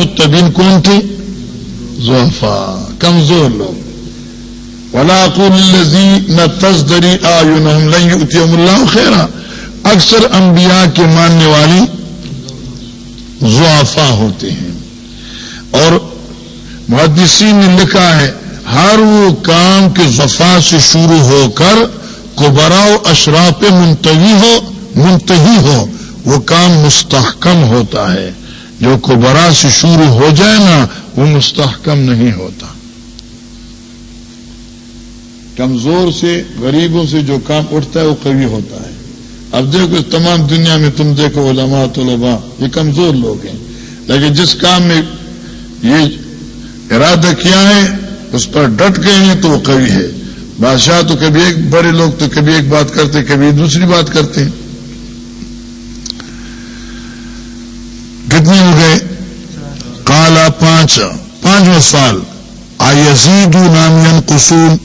متبین کون تھے زوفا کمزور لوگ۔ الزی نہ تصدری آتیم اللہ خیرا اکثر انبیاء کے ماننے والی زوافا ہوتے ہیں۔ اور محدثین نے لکھا ہے، ہر وہ کام کے زفا سے شروع ہو کر کبرا و اشراف منتوی ہو منتحی ہو، وہ کام مستحکم ہوتا ہے۔ جو کبرا سے شروع ہو جائے نا، وہ مستحکم نہیں ہوتا۔ کمزور سے، غریبوں سے جو کام اٹھتا ہے، وہ کبھی ہوتا ہے۔ اب دیکھو، تمام دنیا میں تم دیکھو، علماء، طلباء، یہ کمزور لوگ ہیں۔ لیکن جس کام میں یہ ارادہ کیا ہے، اس پر ڈٹ گئے ہیں تو وہ کبھی ہے۔ بادشاہ تو کبھی ایک بڑے لوگ تو کبھی ایک بات کرتے، کبھی دوسری بات کرتے۔ ہیں کتنے ہو گئے کالا پانچ، پانچواں سال۔ آزید نامین قصول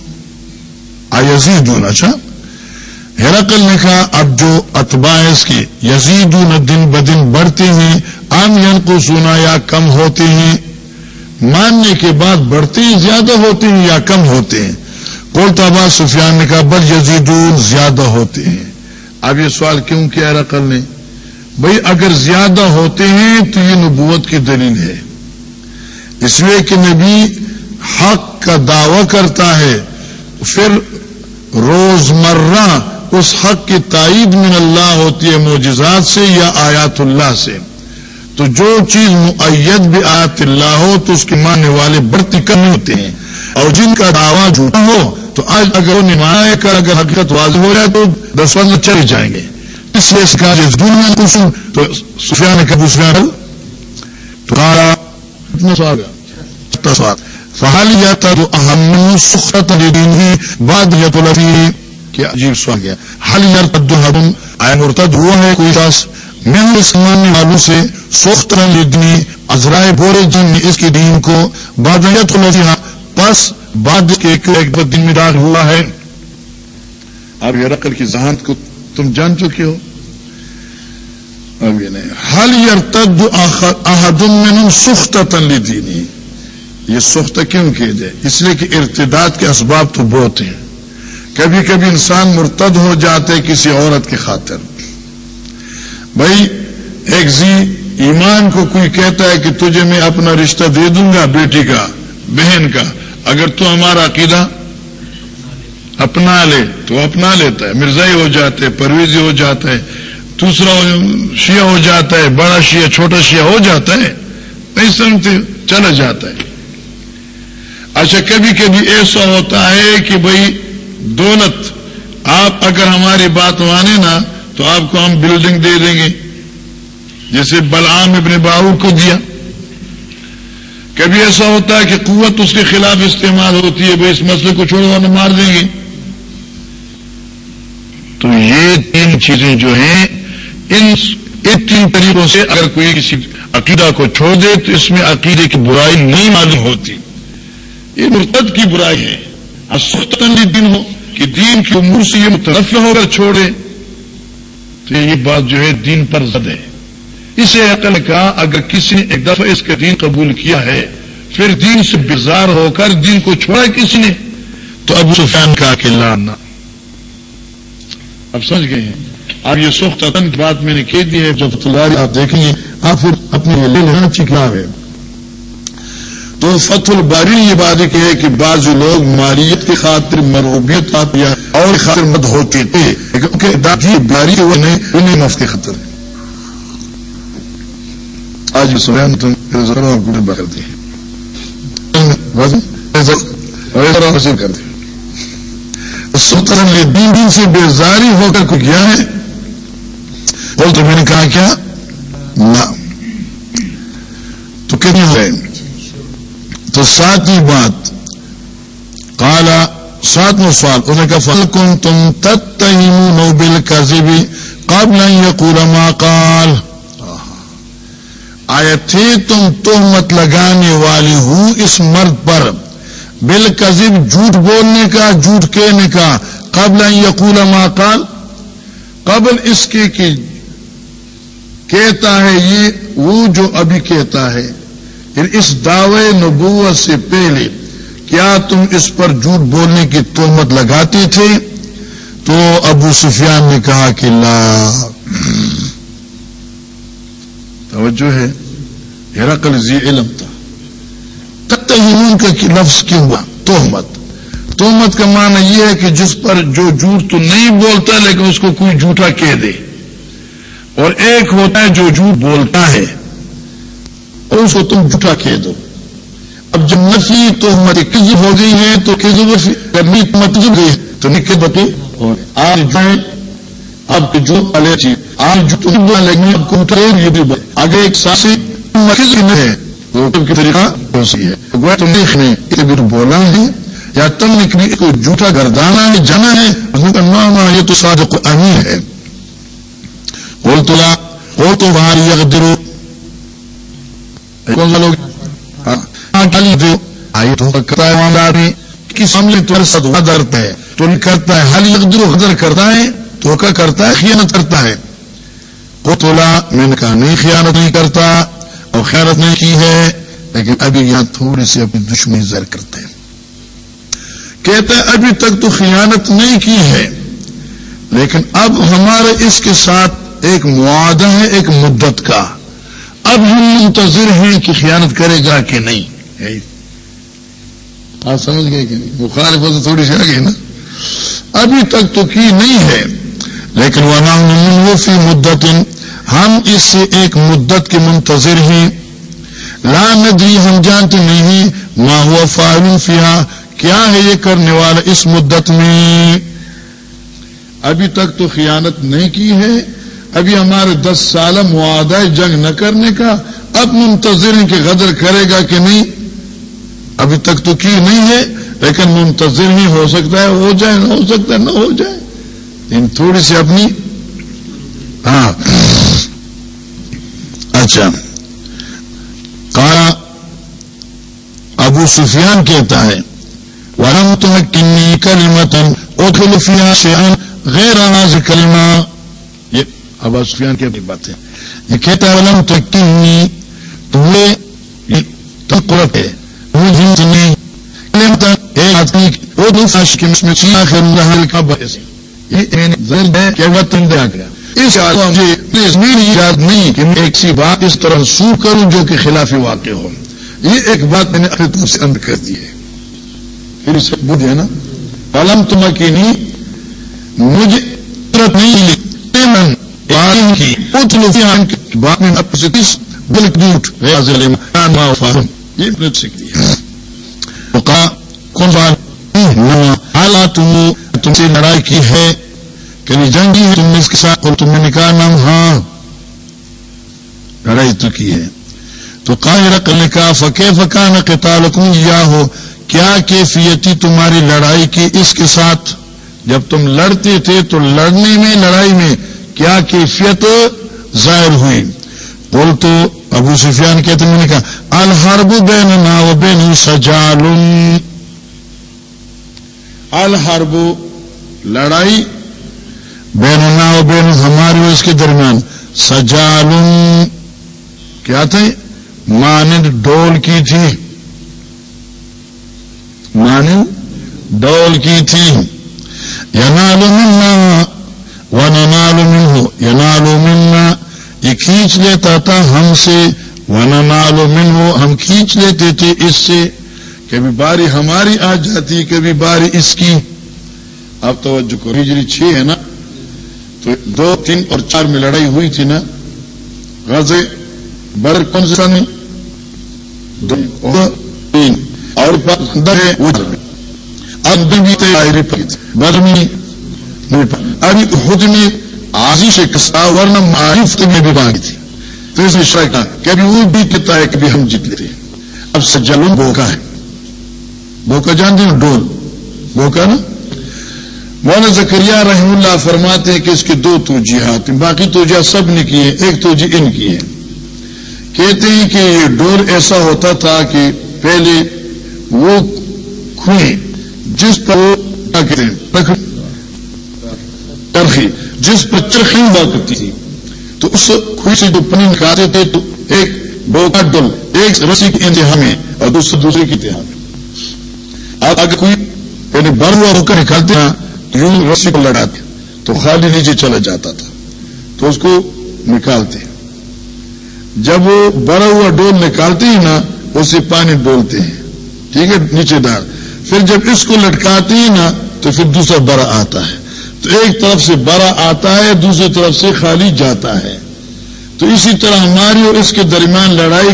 آزید اچھا۔ ہرکل نے کہا، اب جو اتباع اس کی یزید دن بدن بڑھتے ہیں، آمین کو سونا یا کم ہوتے ہیں۔ ماننے کے بعد بڑھتے ہی زیادہ ہوتے ہیں یا کم ہوتے ہیں۔ کولتابا سفیان نے کہا، بل یزیدون زیادہ ہوتے ہیں۔ اب یہ سوال کیوں کیا رقل نے؟ بھائی اگر زیادہ ہوتے ہیں تو یہ نبوت کی دلیل ہے۔ اس لیے کہ نبی حق کا دعوی کرتا ہے، پھر روزمرہ اس حق کی تائید من اللہ ہوتی ہے معجزات سے یا آیات اللہ سے۔ تو جو چیز معید بھی آیات اللہ ہو، تو اس کے ماننے والے بڑھتی کم ہوتے ہیں۔ اور جن کا دعویٰ جھوٹا ہو، تو آج اگر وہ نمایاں کر اگر حقیقت واضح ہو جائے تو دس وقت چلے جائیں گے۔ اس لیے اس کا جس دنیا کچھ تو سفیان کا دوسرا تو سوال سوال فہال جاتا تو اہم سخت ہی بعد یا تو لفی کیا عجیب سوال کیا حل یار تد آئے مرتد ہوا ہے کوئی شخص؟ میں اس ماننے والوں سے سخت رنگ دینی ازرائے بورے جن نے اس کے دین کو بعد بادیت لفیہ پس بعد کے ایک دن میں داغ ہوا ہے؟ اب یہ رقل کی ذہانت کو تم جان چکے ہو؟ اب یہ نہیں. حل یار تد احدم میں سخت تنلی دینی یہ سخت کیوں کیے جائے؟ اس لیے کہ ارتداد کے اسباب تو بہت ہیں۔ کبھی کبھی انسان مرتد ہو جاتے کسی عورت کی خاطر۔ بھائی، ایک زی ایمان کو کوئی کہتا ہے کہ تجھے میں اپنا رشتہ دے دوں گا بیٹی کا، بہن کا، اگر تو ہمارا عقیدہ اپنا لے، تو اپنا لیتا ہے۔ مرزائی ہو جاتے پرویزی ہو جاتا ہے، دوسرا شیعہ ہو جاتا ہے، بڑا شیعہ، چھوٹا شیعہ ہو جاتا ہے۔ نہیں سمجھتے؟ چلا جاتا ہے۔ اچھا کبھی کبھی ایسا ہوتا ہے کہ بھائی دولت، آپ اگر ہماری بات مانے نا، تو آپ کو ہم بلڈنگ دے دیں گے۔ جیسے بلعام ابن باہو کو دیا۔ کبھی ایسا ہوتا ہے کہ قوت اس کے خلاف استعمال ہوتی ہے بھائی اس مسئلے کو چھوڑ مار دیں گے۔ تو یہ تین چیزیں جو ہیں ان تین طریقوں سے اگر کوئی کسی عقیدہ کو چھوڑ دے، تو اس میں عقیدے کی برائی نہیں معلوم ہوتی۔ یہ مرتد کی برائی ہے۔ دن ہو کہ دین کی امور سے یہ مترف ہو کر چھوڑے۔ تو یہ بات جو ہے دین پر زد ہے۔ اسے عقل کہا اگر کسی نے ایک دفعہ اس کا دین قبول کیا ہے، پھر دین سے بیزار ہو کر دین کو چھوڑا کسی نے، تو ابو سفیان کا اکیلا اب سمجھ گئے ہیں؟ اب یہ سخت کی بات میں نے کہہ دی ہے جب آپ دیکھیں گے، آپ پھر اپنے لینا چکلا ہے تو فتح الباری یہ بات ہے کہ بعض لوگ مالیت کی خاطر مروبیت یا اور خاطر مد ہوتے تھے کیونکہ دادی باری انہیں مفت خطر آج سوین تم کر دی حاصل کر دی ستر دین دن سے بیزاری ہو کر کو کیا ہے؟ بول تو میں نے کہا کیا؟ نہ تو کتنے ہوئے تو ساتویں بات۔ کالا ساتواں سوال، انہوں نے کہا تم تت نو بل کا قبل یقول ما کال آیا تھے تم تہمت لگانے والی ہوں اس مرد پر؟ بل جھوٹ بولنے کا، جھوٹ کہنے کا۔ قبل یقول ما کال قبل اس کے کہ کہتا ہے یہ، وہ جو ابھی کہتا ہے۔ پھر اس دعوے نبوت سے پہلے کیا تم اس پر جھوٹ بولنے کی تہمت لگاتے تھے تو ابو سفیان نے کہا کہ لا۔ توجہ ہے، ہرقل زی علم تھا۔ تتہمون کا لفظ کیوں ہوا توہمت توہمت کا معنی یہ ہے کہ جس پر جو جھوٹ تو نہیں بولتا لیکن اس کو کوئی جھوٹا کہہ دے۔ اور ایک ہوتا ہے جو جھوٹ بولتا ہے۔ اور اس کو تم جھوٹا کہہ دو۔ اب جب نفی تو ہماری کزب ہو گئی ہے تو کزب کرنی متزب گئی تو نکل بتے آج جو اب جو والے چیز آج جو تم لگنے اب کو یہ بھی آگے ایک ساسی ہے کی طریقہ ہو سی ہے۔ تم نے بولا ہے، یا تم نے کبھی کو جھوٹا گردانا ہے، جانا ہے نام یہ تو صادق امین ہے۔ بول تو لا ہو تو باہر یہ درو کون سا لوگ آئی تو کرتا ہے کس سامنے تو سدوا درد ہے تو کرتا ہے حل یقدر حضر کرتا ہے تو کرتا ہے خیانت کرتا ہے وہ تولا میں نے کہا نہیں خیانت نہیں کرتا اور خیانت نہیں کی ہے لیکن ابھی یہاں تھوڑی سی اپنی دشمنی زر کرتے ہیں کہتا ہے ابھی تک تو خیانت نہیں کی ہے لیکن اب ہمارے اس کے ساتھ ایک معاہدہ ہے ایک مدت کا اب ہم منتظر ہیں کہ خیانت کرے گا کہ نہیں۔ آپ سمجھ گئے کہ نہیں؟ بخار تھوڑی سی آ نا۔ ابھی تک تو کی نہیں ہے۔ لیکن وہ نام فی مدت۔ ہم اس سے ایک مدت کے منتظر ہیں۔ لا ندری، ہم جانتے نہیں۔ ماں ہوا فارون فیا کیا ہے یہ کرنے والا اس مدت میں؟ ابھی تک تو خیانت نہیں کی ہے۔ ابھی ہمارے دس سال معاہدہ جنگ نہ کرنے کا اب منتظر کہ غدر کرے گا کہ نہیں۔ ابھی تک تو کی نہیں ہے، لیکن منتظر ہی ہو سکتا ہے، ہو جائے، نہ ہو سکتا ہے نہ ہو جائے۔ ان تھوڑی سی اپنی۔ ہاں۔ اچھا۔ کہا ابو سفیان کہتا ہے ورم تم کنی کلمتن اوکھلفیا سے غیر آواز کلمہ ابا سفیان کی اپنی بات ہے۔ یہ کہتا ہے، ولم تو تمہیں قرت ہے مطلب، آدمی، وہ اس میری یاد نہیں کہ میں ایک سی بات اس طرح سو کروں جو کہ خلاف واقع ہو۔ یہ ایک بات میں نے اپنی طرف سے اند کر دی ہے۔ پھر اسے بدھ ہے نا۔ علم تم کی نہیں مجھے نہیں کی بات میں دل جھوٹ یہ سیکھ دیا کون بات حالات تم سے لڑائی کی ہے کہ جنگی ہے تم نے اس کے ساتھ تم نے کہا نام ہاں لڑائی تو کی ہے تو کہا نے کہا فقے فکا نہ کہ یا ہو کیا کیفیتی تمہاری لڑائی کی اس کے ساتھ جب تم لڑتے تھے تو لڑنے میں لڑائی میں کیا کیفیت ظاہر ہوئی۔ بول تو ابو سفیان کہتے میں نے کہا، الحرب بین نا و بین سجال۔ الحرب لڑائی بین نا و بین ہماری اس کے درمیان۔ سجال کیا تھے؟ مانند ڈول کی تھی۔ مانند ڈول کی تھی۔ ینالو منا و نالو منہ، ینالو منا یہ کھینچ لیتا تھا ہم سے ون نالو منہ ہم کھینچ لیتے تھے اس سے۔ کبھی باری ہماری آ جاتی، کبھی باری اس کی۔ اب تو جو ہجری چھ ہے نا؟ تو دو، تین اور چار میں لڑائی ہوئی تھی نا؟ غزے بر کون سا نہیں تین۔ اور اب بھی برمی ابھی خود میں آزی سے کسا ورنہ معرف میں بھی مانگی تھی۔ تو اس نے شاید کہا کہ ابھی وہ بھی کہتا ہے کہ بھی ہم جیت لیتے اب سجلوں بوکا ہے۔ بوکا جانتے ہیں ڈول۔ بوکا نا؟ مولانا زکریا رحم اللہ فرماتے ہیں کہ اس کی دو توجیحات ہیں۔ باقی توجہ سب نے کی ہے ایک توجہ ان کی ہے کہتے ہیں کہ یہ ڈور ایسا ہوتا تھا کہ پہلے وہ کھوئیں، جس پر وہ کہتے ہیں؟ چرخی جس پر چرخی ہوا کرتی تھی۔ تو اس کھوئی سے جو پنی نکالتے تھے، تو ایک دو کا ڈول ایک رسی کی انتہا میں، اور دوسرے دوسرے کی انتہا میں۔ آپ اگر کوئی یعنی بر ہوا ہو کر نکالتے ہیں، تو یوں رسی کو لڑاتے تو خالی نیچے چلا جاتا تھا۔ تو اس کو نکالتے جب وہ بڑا ہوا ڈول نکالتے ہی نا، اسے پانی ڈولتے ہیں۔ ٹھیک ہے، نیچے دار۔ پھر جب اس کو لٹکاتے ہی نا، تو پھر دوسرا بڑا آتا ہے۔ تو ایک طرف سے بڑا آتا ہے، دوسری طرف سے خالی جاتا ہے۔ تو اسی طرح ہماری اور اس کے درمیان لڑائی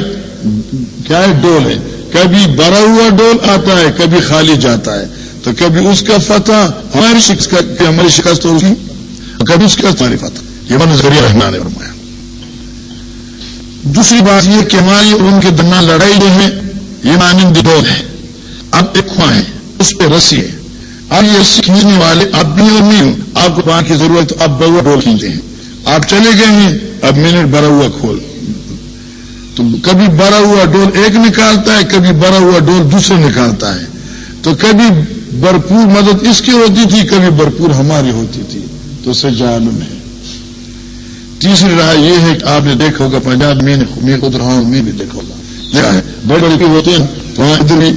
کیا ہے؟ ڈول ہے۔ کبھی بڑا ہوا ڈول آتا ہے، کبھی خالی جاتا ہے۔ تو کبھی اس کا فتح ہماری شکست ہماری شکست ہوگی کبھی اس کا ہماری فتح۔ یہ من ذریعہ رہنا نے فرمایا۔ دوسری بات یہ کہ ہماری اور ان کے درمیان لڑائی جو ہے، یہ مانند ڈول ہے۔ اب ایک خواہ ہے، اس پہ رسی ہے۔ اب یہ رسی کھینچنے والے اب بھی اور نہیں آپ کو پانی کی ضرورت تو اب بڑا ڈول کھینچتے ہیں۔ آپ چلے گئے ہیں، اب منٹ بڑا ہوا کھول۔ تو کبھی بڑا ہوا ڈول ایک نکالتا ہے، کبھی بڑا ہوا ڈول دوسرے نکالتا ہے۔ تو کبھی بھرپور مدد اس کی ہوتی تھی، کبھی بھرپور ہماری ہوتی تھی۔ تو اسے جانم ہے۔ تیسری رائے یہ ہے کہ آپ نے دیکھا ہوگا، پنجاب میں میں خود رہا ہوں، میں بھی دیکھا ہوگا۔ بڑے بڑے ہوتے ہیں، وہاں ادھر بھی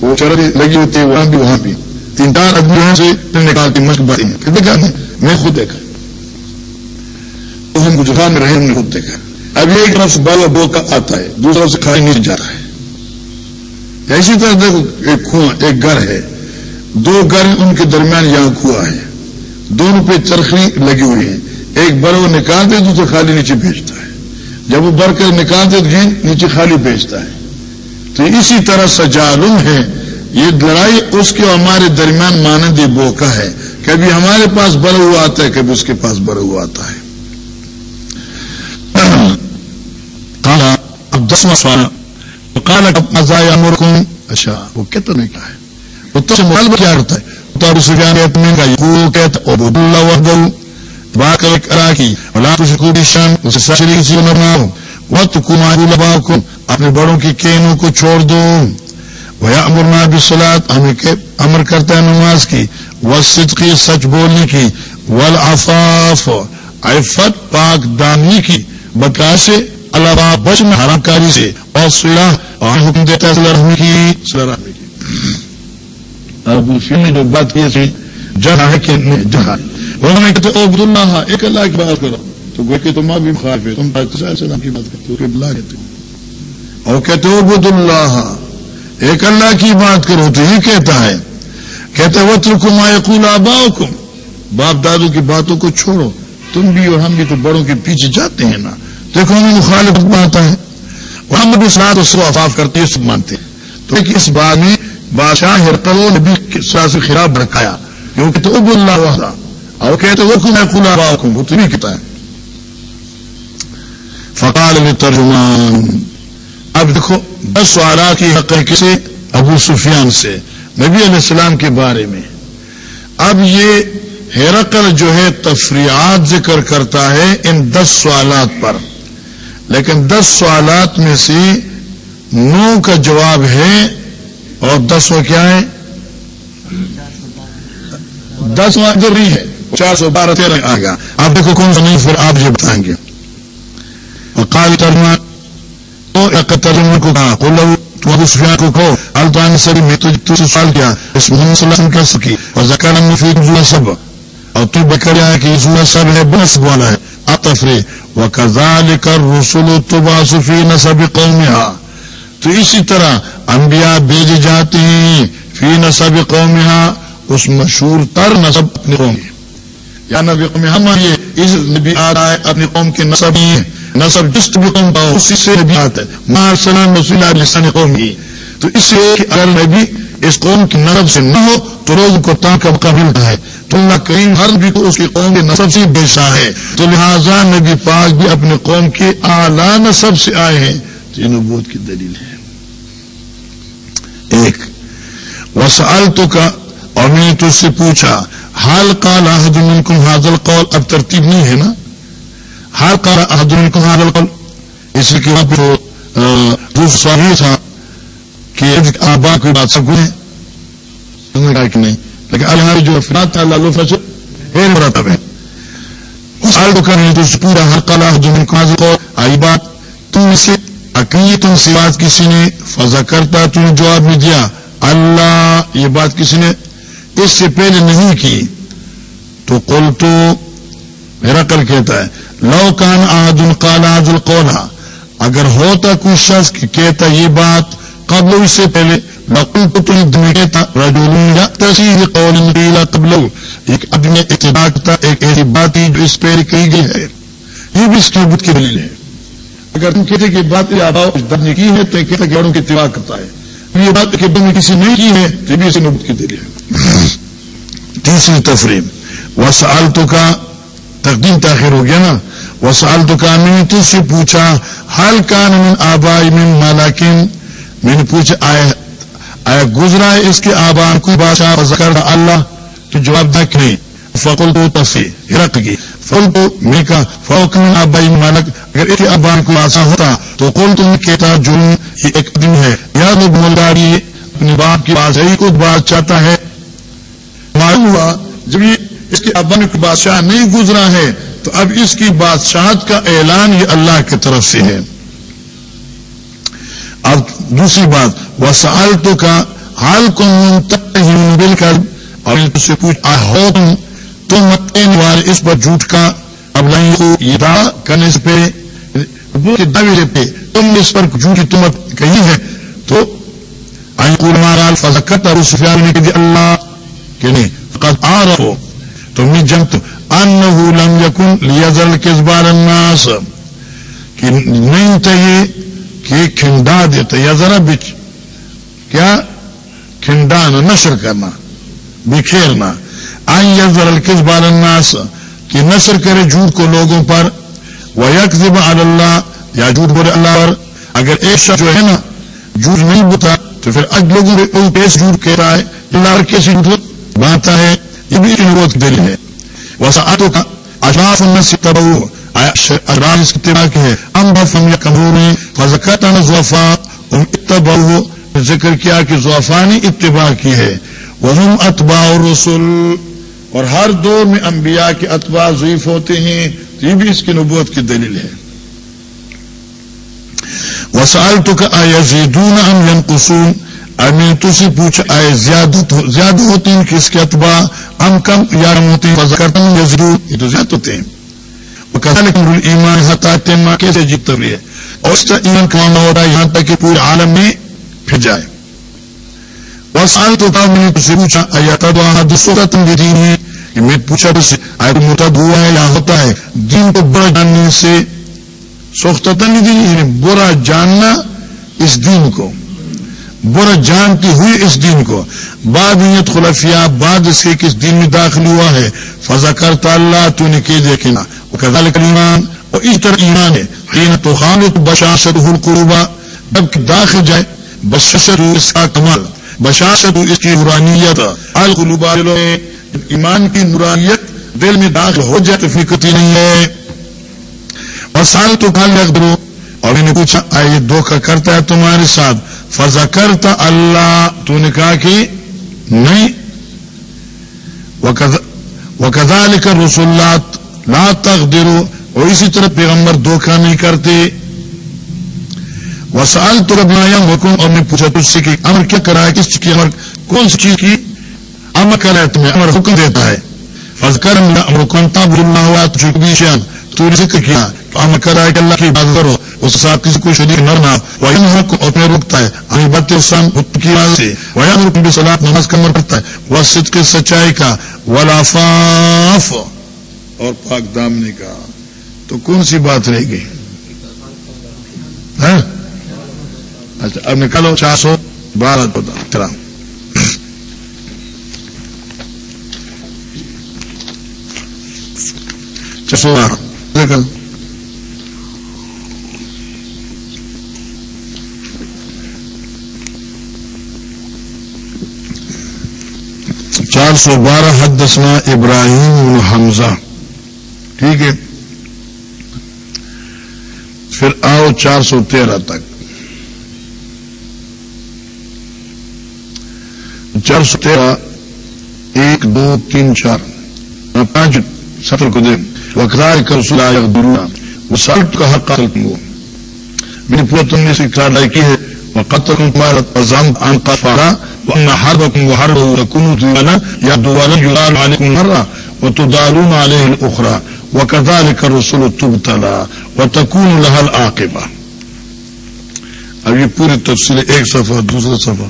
وہ چڑھ لگی ہوتی ہے وہاں بھی وہاں بھی۔ تین چار آدمی وہاں سے نکالتی مشق باری ہیں۔ پھر دیکھا میں خود دیکھا۔ تو ہم گجرات میں رہے، ہم نے خود دیکھا۔ اب ایک طرف سے بالا بو کا آتا ہے، دوسری طرف سے کھائی نہیں جا رہا ہے۔ اسی طرح دیکھو، ایک کنواں ایک گھر ہے۔ دو گھر ان کے درمیان یہاں کنواں ہے۔ دونوں پہ چرخی لگی ہوئی ہے ایک بر وہ نکالتے دوسرے خالی نیچے بیچتا ہے۔ جب وہ بر کر نکالتے تو نیچے خالی بیچتا ہے۔ تو اسی طرح سجالم ہے یہ لڑائی اس کے ہمارے درمیان مانند بوکا ہے۔ کبھی ہمارے پاس بر ہوا آتا ہے، کبھی اس کے پاس بر ہوا آتا ہے۔ اب دسواں سوال کالا مزہ امرکم اچھا وہ کہتا نہیں کہا ہے۔ وہ تو مطالبہ کیا ہوتا ہے۔ اتار سفیان اپنے کا وہ کہتا اور عبد اللہ وحدہ۔ بات کرا کی ولا تشکو شان، اسے شریک سے نہ بناؤ۔ وقت کمارو لباؤ اپنے بڑوں کی کینوں کو چھوڑ دو۔ وہ امرنا بسلات ہمیں امر کرتا ہے نماز کی۔ وسط کی سچ بولنے کی۔ ول عفت، پاک دانی کی۔ بکا سے، اللہ بچ حرام کاری سے۔ اور سلا اور حکم دیتا ہے رحمی کی۔ صلی رحمی کی۔ ابو اب نے جو بات کی تھی جہاں ہے کہ جہاں انہوں نے کہتے عبد اللہ ایک اللہ کی بات کرو۔ تو گوئے کہ تم بھی خواف ہے تم السلام کی بات کرتے ہو، کہ اللہ کہتے ہو۔ اور کہتے ہو عبد اللہ ایک اللہ کی بات کرو تو یہ کہتا ہے کہتے وہ ترکم یقول آباؤکم۔ باپ دادو کی باتوں کو چھوڑو۔ تم بھی اور ہم بھی تو بڑوں کے پیچھے جاتے ہیں نا۔ دیکھو ہمیں مخالفت بناتا ہے۔ محمد اسلام اس کو افاف کرتے ہیں مانتے ہیں۔ تو ایک اس بات میں بادشاہ ہرکلوں نے بھی سے خراب بھڑکایا کیونکہ تو اب اللہ وحدہ۔ اور کہتے وہ کن کلا باؤ وہ تمہیں کہتا ہے۔ فقال میں ترجمان اب دیکھو دس سوالات کی حق ہے کسی ابو سفیان سے، نبی علیہ السلام کے بارے میں۔ اب یہ ہیرکل جو ہے تفریحات ذکر کرتا ہے ان دس سوالات پر۔ لیکن دس سوالات میں سے نو کا جواب ہے اور دس کیا ہے؟ دس وہاں ضروری ہے۔ چار سو بارہ تیرہ آ گیا آپ دیکھو کون سا نہیں، پھر آپ یہ بتائیں گے۔ کال ترما ترجمہ کو کہا کو لو تم ابو سفیان کو کہو الطان سبھی میں تو سوال کیا، اس محمد صلی اللہ علیہ وسلم کر سکی اور زکار مفید جوا سب۔ اور تو بکر آیا کہ جوا سب ہے، بس والا ہے۔ اتفرے وہ کزال کر رسول تو باسفی نصب قوم تو اسی طرح انبیاء بھیجے جاتے ہیں فی نصب قوم اس مشہور تر نصب اپنے قوم یا نبی قوم ہم یہ اس نبی آ رہا ہے اپنی قوم کے نصب ہی نصب جس بھی قوم کا اسی سے نبی آتا ہے۔ ماں سلام رسول اللہ لسان قوم ہی تو اس سے اگر نبی اس قوم کی نصب سے نہ ہو، تو روز کو تاں کا موقع ملتا ہے۔ تو اللہ کریم ہر نبی کو اس کی قوم کے نصب سے بیچا ہے۔ تو لہذا نبی پاک بھی اپنے قوم کے اعلیٰ نصب سے آئے ہیں۔ تو یہ نبوت کی دلیل ہے۔ ایک وسال تو کا اور میں نے تو اس سے پوچھا، حال کال احد منکم حاضل قول اب ترتیب نہیں ہے نا؟ حال کال احد منکم حاضل قول اس لیے کہ وہاں پہ سوال تھا کہ آبا کی بات سب گئے کہ نہیں، لیکن اللہ جو افراد تھا، اللہ فچ ہے مرتب ہے۔ سال تو کرنے تو پورا حال کال احد منکم حاضل قول آئی بات تم سے کہیں تم سے بات کسی نے، فضا کرتا تم نے جواب میں دیا۔ اللہ، یہ بات کسی نے اس سے پہلے نہیں کی۔ تو کل تو، میرا کل کہتا ہے لو کان آد القالا القولا اگر ہوتا کوئی شخص کہتا یہ بات قبل اس سے پہلے قبل ایک آدمی اتباع کرتا ایک ایسی بات ہی جو اس پہ کہی گئی ہے۔ یہ بھی اس کی بدھ کی دلیل ہے۔ اگر تم کہتے کہ بات دب نے کی ہے، تو کہتا کہ بڑوں کی اتباع کرتا ہے۔ یہ بات کہ نے کسی نہیں کی ہے تو بھی اسے نبت کی دلیل ہے۔ تیسری تفریح وسالتوں کا تقدیم تاخیر ہو گیا نا؟ وسالتوں کا میں سے پوچھا حال کان من آبائی من مالاکن میں نے پوچھا، آیا آیا گزرا ہے اس کے آبان کو بادشاہ ذکر اللہ؟ تو جواب دہ کہ نہیں۔ فقل تو تفصیل ہرک کی فل تو میں کہا، فوق من آبائی مالک اگر اس کے آبان کو بادشاہ ہوتا، تو قول تو میں کہتا جو یہ ایک دن ہے۔ یا لوگ مولداری اپنے باپ کی بادشاہی کو بات چاہتا ہے۔ معلوم ہوا، جب یہ اس کے ابن کو بادشاہ نہیں گزرا ہے، تو اب اس کی بادشاہت کا اعلان یہ اللہ کی طرف سے ہے۔ اب دوسری بات وہ سال تو کا حال کو مل کر اور سے پوچھ ہو تم تو مت والے اس پر جھوٹ کا اب نہیں یہ دا کرنے سے پہ دعوے پہ تم اس پر جھوٹ کی تمت کہی ہے، تو آئی مارال فضکت اور سفیان نے کہ اللہ، کہ نہیں فقط آ رہو تم نے جنت ان لم یکن لیزل کسبال الناس، کہ نہیں چاہیے کہ کھنڈا دیتا یا ذرا بچ کیا؟ کھنڈانا، نشر کرنا، بکھیرنا۔ آئی یزر الکسبال الناس، کہ نشر کرے جھوٹ کو لوگوں پر۔ وہ یکزب اللہ، یا جھوٹ بولے اللہ پر۔ اگر ایک شخص جو ہے نا، جھوٹ نہیں بتا تو پھر اج لوگوں کو کیس جھوٹ کہہ رہا ہے، اللہ کیسے جھوٹ باندھتا ہے۔ یہ بھی نبوت دل ہے۔ وسعتوں کا اشراف النس تبو اشراف اس اتباع کے ہے۔ ام بفم یا کمور فزکت ان زوفا ام اتبعو ذکر کیا کہ زوفا نے اتباع کی ہے۔ وہم اتباع الرسل۔ اور ہر دور میں انبیاء کے اتباع ضعیف ہوتے ہیں۔ تو یہ بھی اس کی نبوت کی دلیل ہے۔ وسال تو کا یزیدون ام ینقصون اور میں تو سے پوچھا آئے زیادہ ہوتے ہیں کس کے اتباع؟ ہم کم یا ہم ہوتے ہیں؟ کرتا ہوں یا ضرور؟ یہ تو زیادہ ہوتے ہیں۔ ایمان ہتاتے ماں کیسے جیت رہی ہے؟ اور اس کا ایمان کام ہو رہا ہے، یہاں تک کہ پورے عالم میں پھر جائے۔ وہ سال تو تھا میں نے تجھ سے پوچھا، آیا تھا تو آنا دوسروں کا تم بھی ہے کہ میں پوچھا تو سے آیا تو مرتد ہوا ہے یا ہوتا ہے؟ دین کو برا جاننے سے سوختہ نہیں دین برا جاننا اس دین کو۔ برا جانتی ہوئی اس دین کو۔ بعد نیت خلفیہ بعد اس کے کس دین میں داخل ہوا ہے۔ فضا کرتا اللہ، تو نے کہ دیکھنا۔ وہ ایمان اور اس طرح ایمان ہے۔ حین تو خان بشاشت قروبا جب داخل جائے بشاشت اس کا کمال۔ بشاشت اس کی نورانیت۔ القلوبا ایمان کی نورانیت دل میں داخل ہو جائے تو فکرتی نہیں ہے۔ اور سال تو کال لگ دو۔ اور میں نے پوچھا آئے دھوکہ کرتا ہے تمہارے ساتھ۔ فضا کرتا اللہ تو نے کہا کہ نہیں۔ وہ کدا کر رسولات لا تک اور اسی طرح پیغمبر دھوکہ نہیں کرتے۔ وسال تو رب حکم اور میں پوچھا تجھ سے کہ امر کیا کرا ہے؟ کس چیز کی امر کون سی چیز کی؟ امر کرا ہے تمہیں امر حکم دیتا ہے۔ فض کر امر کون تھا بھولنا ہوا تجھے بھی شان تو نے ذکر کیا۔ تو امر کرا ہے کہ اللہ کی بات کرو، اس کے ساتھ کسی کو شدید نہ نہ وہ کو اپنے روکتا ہے۔ ہمیں بت اسلام کی بات سے وہ بھی سلاد نماز کمر کرتا ہے۔ وہ سچ کے سچائی کا ولافاف اور پاک دامنے کا۔ تو کون سی بات رہے گی ہاں؟ اچھا اب نکالو۔ چار سو بارہ چلا چار سو بارہ۔ چار سو بارہ حدثنا ابراہیم حمزہ۔ ٹھیک ہے؟ پھر آؤ چار سو تیرہ تک۔ چار سو تیرہ، ایک، دو، تین، چار۔ پانچ سفر کو دے وقرار کر سلا درونا وہ سالٹ کا حق حاصل میری پورا تم نے اس کی کاروائی کی ہے۔ وہ قطر تمہارا ازام ان کا فارا وہ ہر بکم وہ ہر کن یا دوبارہ جلال علیکم مرا وہ تو دارون علیہ اخرا اب یہ پوری تفصیل ایک صفحہ دوسرا صفحہ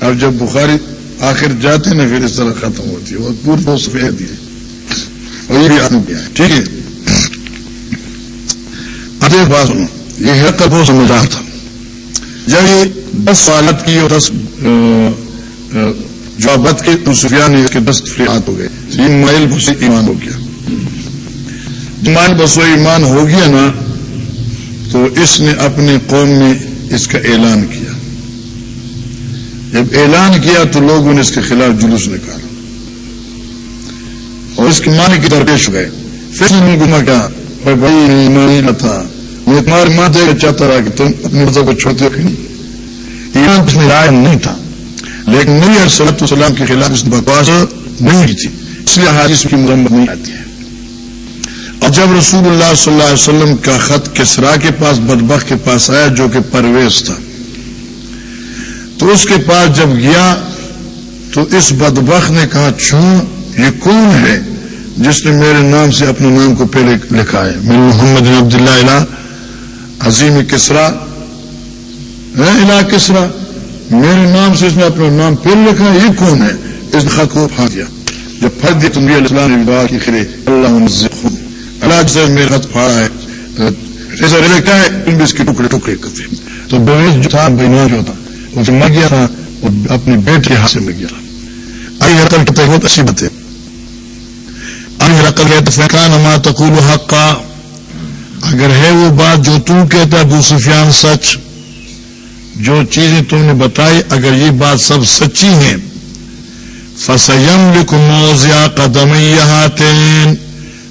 اب جب بخاری آخر جاتے نا پھر اس طرح ختم ہوتی ہے، وہ پوری دو سفید ہے اور یہ بھی آدمی ہے، ٹھیک ہے۔ اب بات سنو۔ یہ ہے تب وہ سمجھا تھا۔ جب یہ دس سالت کی اور دس جو کے سفیان اس کے دس فریات ہو گئے۔ یہ مائل بس ایمان ہو گیا۔ مائل بسو ایمان ہو گیا نا، تو اس نے اپنے قوم میں اس کا اعلان کیا۔ جب اعلان کیا تو لوگوں نے اس کے خلاف جلوس نکالا۔ اور اس کے معنی کی درپیش گئے پھر نے گما کیا، بھائی نہیں تھا۔ میں تمہاری ماں دے چاہتا رہا کہ تم اپنے مذہب کو چھوڑتے ہو کہ نہیں اس میں رائے نہیں تھا؟ لیکن نبی صلاحت السلام کے خلاف اس بکواس نہیں کی تھی، اس لیے حادث کی مرمت نہیں آتی ہے۔ اور جب رسول اللہ صلی اللہ علیہ وسلم کا خط کسرا کے پاس بدبخ کے پاس آیا جو کہ پرویز تھا، تو اس کے پاس جب گیا، تو اس بدبخ نے کہا چھو یہ کون ہے جس نے میرے نام سے اپنے نام کو پہلے لکھا ہے؟ میرے محمد عبداللہ الہ عظیم کسرا الہ کسرا، میرے نام سے اس نے اپنا نام پھر لکھا، یہ کون ہے؟ اس نے خط کو پھا دیا۔ جب پھٹ دیا تو میرے السلام نے بات کی خرے اللہ اللہ سے میرے خط پھاڑا ہے ایسا لکھا ہے تم بھی اس کے ٹکڑے ٹکڑے کرتے تو بویز جو تھا بینوا جو تھا، وہ جو مر گیا تھا، وہ اپنے بیٹے ہاتھ سے مر گیا تھا۔ آئی رقل کی بہت اچھی بات ہے آئی رقل ہے تو فیقان اما تقول حق کا اگر ہے وہ بات جو تم کہتا ابو سفیان سچ، جو چیزیں تم نے بتائی، اگر یہ بات سب سچی ہیں فسیم لکھ موزیا قدم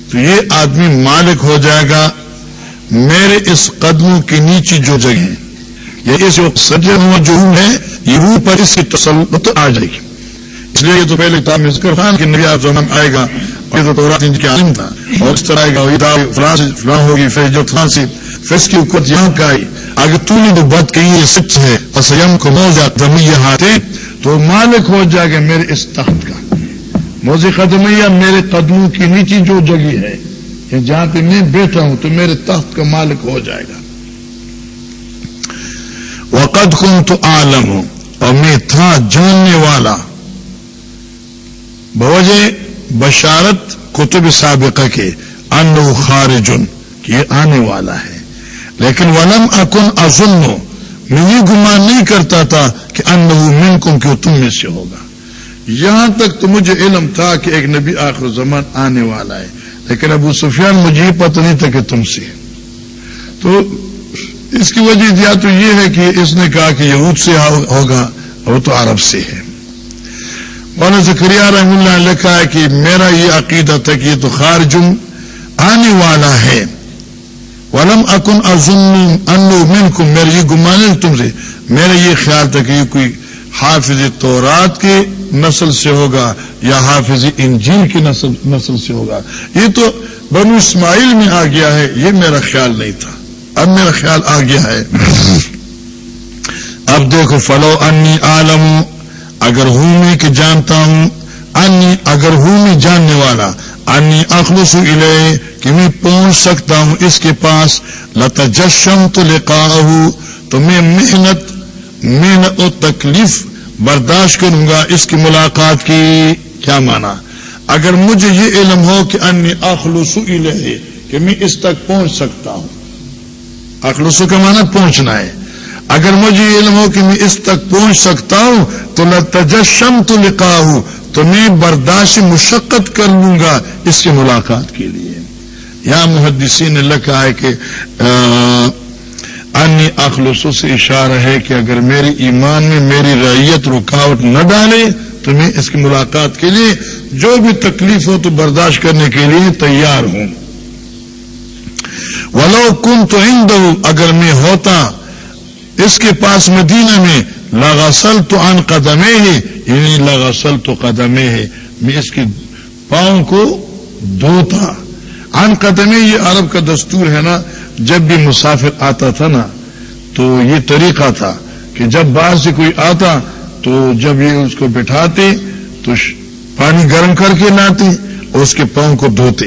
تو یہ آدمی مالک ہو جائے گا میرے اس قدموں کے نیچے جو جگہ یا اس سجے ہوا جو ہے، یہ روح پر اس کی تسلط آ جائے گی۔ اس لیے یہ تو پہلے کتاب ذکر خان کہ نبی آپ زمان آئے گا اور تو تورات ان کے عالم تھا۔ اور اس طرح آئے گا فلاں ہوگی پھر جو فلاں سے پھر اس کی حکومت یہاں کا آئی۔ اگر تو نے جو بات کہی یہ سچ ہے اسیم کو موزہ دمیہ ہاتھے تو مالک ہو جائے گا میرے اس تخت کا۔ موزی قدمیہ میرے قدموں کی نیچی جو جگہ ہے، کہ جہاں پہ میں بیٹھا ہوں، تو میرے تخت کا مالک ہو جائے گا۔ وقت کن تو عالم ہوں اور میں تھا جاننے والا۔ بوجہ بشارت کتب سابقہ کے ان خارجن، یہ آنے والا ہے۔ لیکن ولم اکن ازن میں یہ گمان نہیں کرتا تھا کہ ان من کم کیوں تم میں سے ہوگا۔ یہاں تک تو مجھے علم تھا کہ ایک نبی آخر زمان آنے والا ہے، لیکن ابو سفیان مجھے یہ پتہ نہیں تھا کہ تم سے تو اس کی وجہ دیا تو یہ ہے کہ اس نے کہا کہ یہود سے ہوگا، وہ تو عرب سے ہے مولانا زکریہ رحم اللہ نے لکھا ہے کہ میرا یہ عقیدہ تھا کہ یہ تو خارجم آنے والا ہے۔ ولم اکن ازن انو من کو میرے یہ گمانے تم سے۔ میرا یہ خیال تھا کہ یہ کوئی حافظ تورات کی نسل سے ہوگا یا حافظ انجیل کی نسل نسل سے ہوگا۔ یہ تو بنو اسماعیل میں آ گیا ہے۔ یہ میرا خیال نہیں تھا۔ اب میرا خیال آ گیا ہے۔ اب دیکھو فلو انی عالم اگر ہوں میں کہ جانتا ہوں، انی اگر ہوں میں جاننے والا، انی اخلص الے کہ میں پہنچ سکتا ہوں اس کے پاس لتا جشم تو لکھا تو میں محنت محنت و تکلیف برداشت کروں گا اس کی ملاقات کی۔ کیا مانا اگر مجھے یہ علم ہو کہ انی اخلص الے کہ میں اس تک پہنچ سکتا ہوں۔ اخلصو کا مانا پہنچنا ہے۔ اگر مجھے علم ہو کہ میں اس تک پہنچ سکتا ہوں، تو تجشم تو لکھا ہوں تو میں برداشت مشقت کر لوں گا اس کی ملاقات کے لیے۔ یہاں محدثی نے لکھا ہے کہ ان اخلصوں سے اشارہ ہے کہ اگر میری ایمان میں میری ریت رکاوٹ نہ ڈالے، تو میں اس کی ملاقات کے لیے جو بھی تکلیف ہو تو برداشت کرنے کے لیے تیار ہوں۔ ولو کن تو ہند اگر میں ہوتا اس کے پاس مدینہ میں لغسل تو ان قدمے ہی یعنی لغسل تو قدمے ہے میں اس کے پاؤں کو دھوتا۔ عن قدم یہ عرب کا دستور ہے نا، جب بھی مسافر آتا تھا نا، تو یہ طریقہ تھا کہ جب باہر سے کوئی آتا، تو جب یہ اس کو بٹھاتے، تو پانی گرم کر کے لاتے اور اس کے پاؤں کو دھوتے۔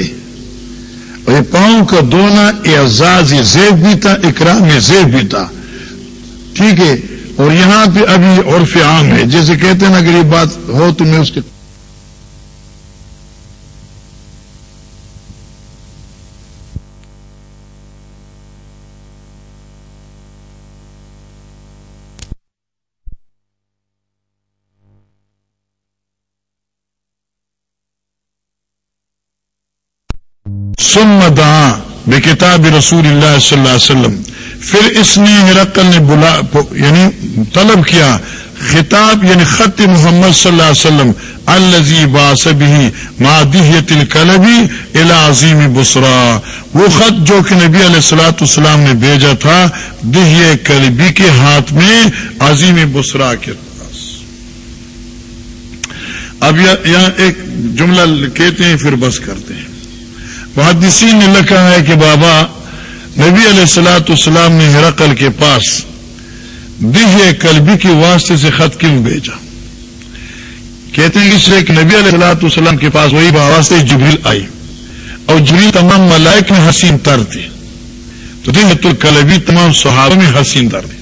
اور یہ پاؤں کا دھونا اعزاز یہ زیب بھی تھا، اکرام، یہ زیب بھی تھا۔ ٹھیک ہے، اور یہاں پہ ابھی عرف عام ہے۔ جیسے کہتے ہیں نا، اگر یہ بات ہو تو میں اس کے سم دعا بے کتاب رسول اللہ صلی اللہ علیہ وسلم۔ پھر اس نے ہرقل نے بلا یعنی طلب کیا، خطاب یعنی خط محمد صلی اللہ علیہ وسلم الزی باسبی مادیت الکلبی الا عظیم بسرا۔ وہ خط جو کہ نبی علیہ السلاۃ السلام نے بھیجا تھا دہی کلبی کے ہاتھ میں، عظیم بسرا کے پاس۔ اب یہاں ایک جملہ کہتے ہیں، پھر بس کرتے ہیں۔ محدثین نے لکھا ہے کہ بابا نبی علیہ السلاۃ السلام نے ہرقل کے پاس دیہ کلبی کے واسطے سے خط کیوں بھیجا؟ کہتے ہیں اس لیے کہ نبی علیہ السلاۃ السلام کے پاس وہی واسطے جبریل آئی اور جبریل تمام ملائک میں حسین تر تھے۔ تو دیہت الکلبی تمام صحابہ میں حسین تر تھے۔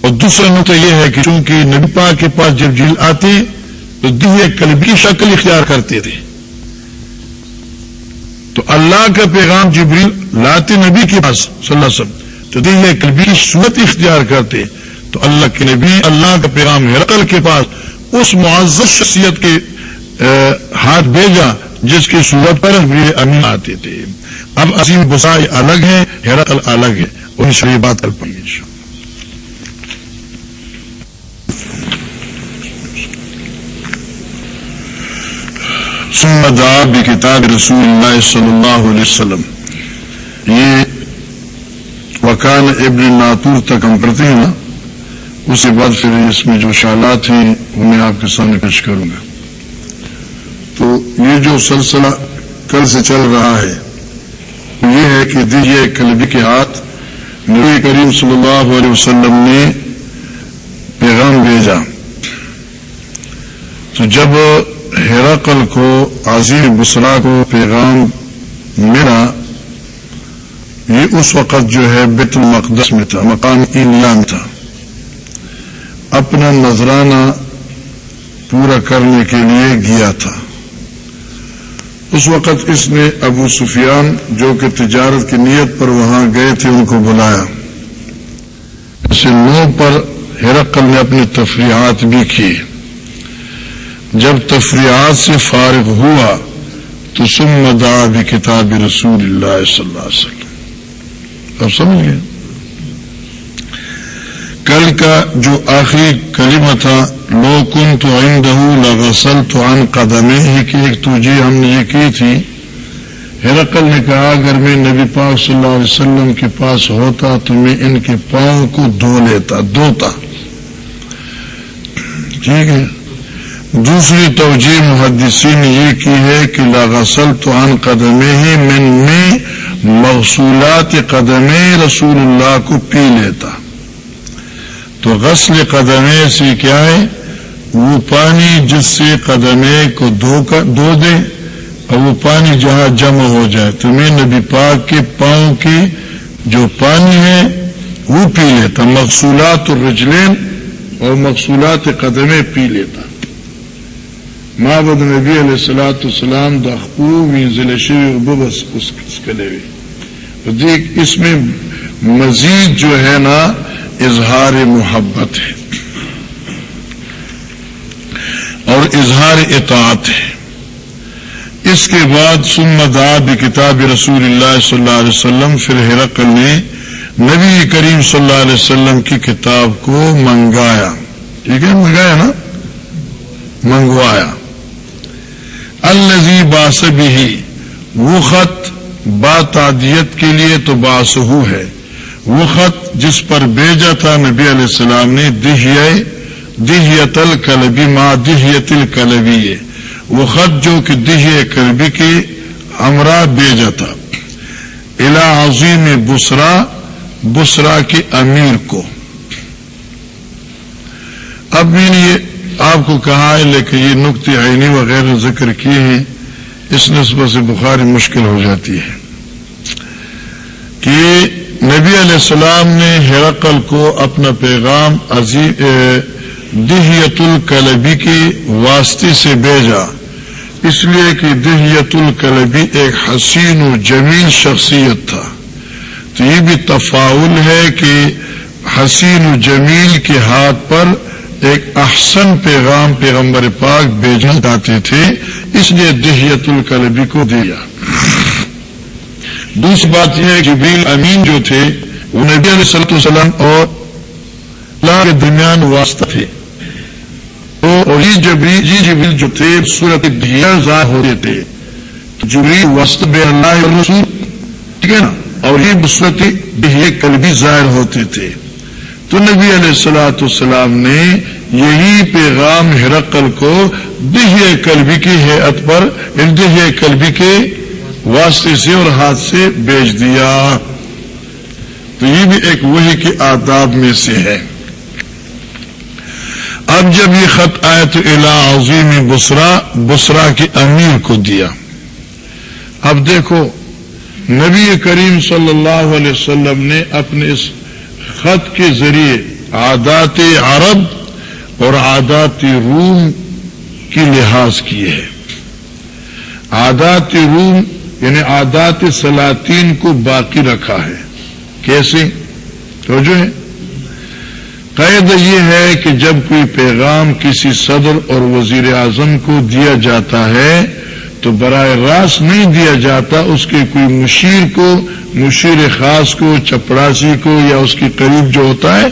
اور دوسرا نقطہ یہ ہے کہ چونکہ نبی پاک کے پاس جب جیل آتے تو دیہ کلبی کی شکل اختیار کرتے تھے۔ تو اللہ کا پیغام جبریل لاتے نبی کے پاس صلی اللہ علیہ وسلم، تو دل کبھی صورت اختیار کرتے، تو اللہ کے نبی اللہ کا پیغام ہرقل کے پاس اس معزز شخصیت کے ہاتھ بھیجا، جس کی صورت پر امین آتے تھے۔ اب عظیم بسائی الگ ہے ہرقل الگ ہے ان سے یہ بات کر پائیں گے سمدا کتاب رسول اللہ صلی اللہ علیہ وسلم. یہ وکان ابن ناتور تک ہم پڑھتے ہیں نا اس کے بعد پھر اس میں جو شالات ہیں وہ میں آپ کے سامنے پیش کروں گا۔ تو یہ جو سلسلہ کل سے چل رہا ہے یہ ہے کہ دیجیے کلبی کے ہاتھ نبی کریم صلی اللہ علیہ وسلم نے پیغام بھیجا۔ تو جب ہیراکل کو عظیم بسرا کو پیغام ملا، یہ اس وقت جو ہے بیت المقدس میں تھا، مقام ایلان تھا۔ اپنا نذرانہ پورا کرنے کے لیے گیا تھا۔ اس وقت اس نے ابو سفیان جو کہ تجارت کی نیت پر وہاں گئے تھے، ان کو بلایا۔ اسے نو پر ہرقل نے اپنی تفریحات بھی کی جب تفریحات سے فارغ ہوا تو سم دا بھی کتاب رسول اللہ صلی اللہ علیہ وسلم۔ اب سمجھ گئے؟ کل کا جو آخری کلمہ تھا، لو کن تو آئندہ لغسل تو ان قدم ہی کی ایک توجہ ہم نے یہ کی تھی۔ ہرقل نے کہا، اگر میں نبی پاک صلی اللہ علیہ وسلم کے پاس ہوتا تو میں ان کے پاؤں کو دھو لیتا، دھوتا۔ ٹھیک ہے؟ دوسری توجہ محدثی نے یہ کی ہے کہ لاغسل تو ان قدمے ہی من میں مغصولات قدم رسول اللہ کو پی لیتا۔ تو غسل قدمے سے کیا ہے؟ وہ پانی جس سے قدمے کو دھو دے اور وہ پانی جہاں جمع ہو جائے۔ تو میں نبی پاک کے پاؤں کی جو پانی ہے، وہ پی لیتا۔ مقصولات الرجلین اور مقصولات قدمے پی لیتا۔ مابد نبی علیہ السلاۃ السلام دیکھ اس میں مزید جو ہے نا اظہار محبت ہے. اور اظہار اطاعت ہے. اس کے بعد سمداد کتاب رسول اللہ صلی اللہ علیہ وسلم، پھر ہرقل نے نبی کریم صلی اللہ علیہ وسلم کی کتاب کو منگایا. ٹھیک ہے؟ منگایا نا؟ منگوایا. الزی باسبی وہ خط با تعدیت کے لیے تو باسہو ہے۔ وہ خط جس پر بھیجا تھا نبی علیہ السلام نے دہیت الکلبی ماں دہیت الکلبی وہ خط جو کہ دہی کلبی کے امرا بھیجا تھا۔ الا عظیم بسرا بسرا کے امیر کو۔ اب میں نے یہ آپ کو کہا ہے، لیکن یہ نقطے عینی وغیرہ ذکر کیے ہیں، اس نسبت سے بخاری مشکل ہو جاتی ہے کہ نبی علیہ السلام نے ہرقل کو اپنا پیغام دہیت الکلبی کے واسطے سے بھیجا۔ اس لیے کہ دہیت الکلبی ایک حسین و جمیل شخصیت تھا۔ تو یہ بھی تفاول ہے کہ حسین و جمیل کے ہاتھ پر ایک احسن پیغام پیغمبر پاک بھیجنا چاہتے تھے، اس لیے دہیت الکلبی کو دیا۔ دوسری بات یہ ہے کہ بیل امین جو تھے، وہ نبی علیہ صلاحت وسلم اور اللہ کے درمیان واسطہ تھے۔ اور یہ جبری جی جبریل جو تھے صورت ڈھیر ظاہر ہوتے تھے۔ جبری وسط بے اللہ رسول، ٹھیک ہے نا؟ اور یہ بصورت ڈہیے کل بھی ظاہر ہوتے تھے۔ تو نبی علیہ السلاۃ السلام نے یہی پیغام ہرقل کو دہی کلبی کی حیت پر یعنی دہی کلبی کے واسطے سے اور ہاتھ سے بیچ دیا۔ تو یہ بھی ایک وہی کے آداب میں سے ہے۔ اب جب یہ خط آئے تو الا عظیم بسرا بسرا کے امیر کو دیا۔ اب دیکھو، نبی کریم صلی اللہ علیہ وسلم نے اپنے اس خط کے ذریعے عادات عرب اور عادات روم کی لحاظ کیے ہیں۔ عادات روم یعنی عادات سلاطین کو باقی رکھا ہے۔ کیسے؟ تو جو ہے۔ قید یہ ہے کہ جب کوئی پیغام کسی صدر اور وزیر اعظم کو دیا جاتا ہے، تو برائے راست نہیں دیا جاتا اس کے کوئی مشیر کو، مشیر خاص کو، چپڑاسی کو یا اس کے قریب جو ہوتا ہے،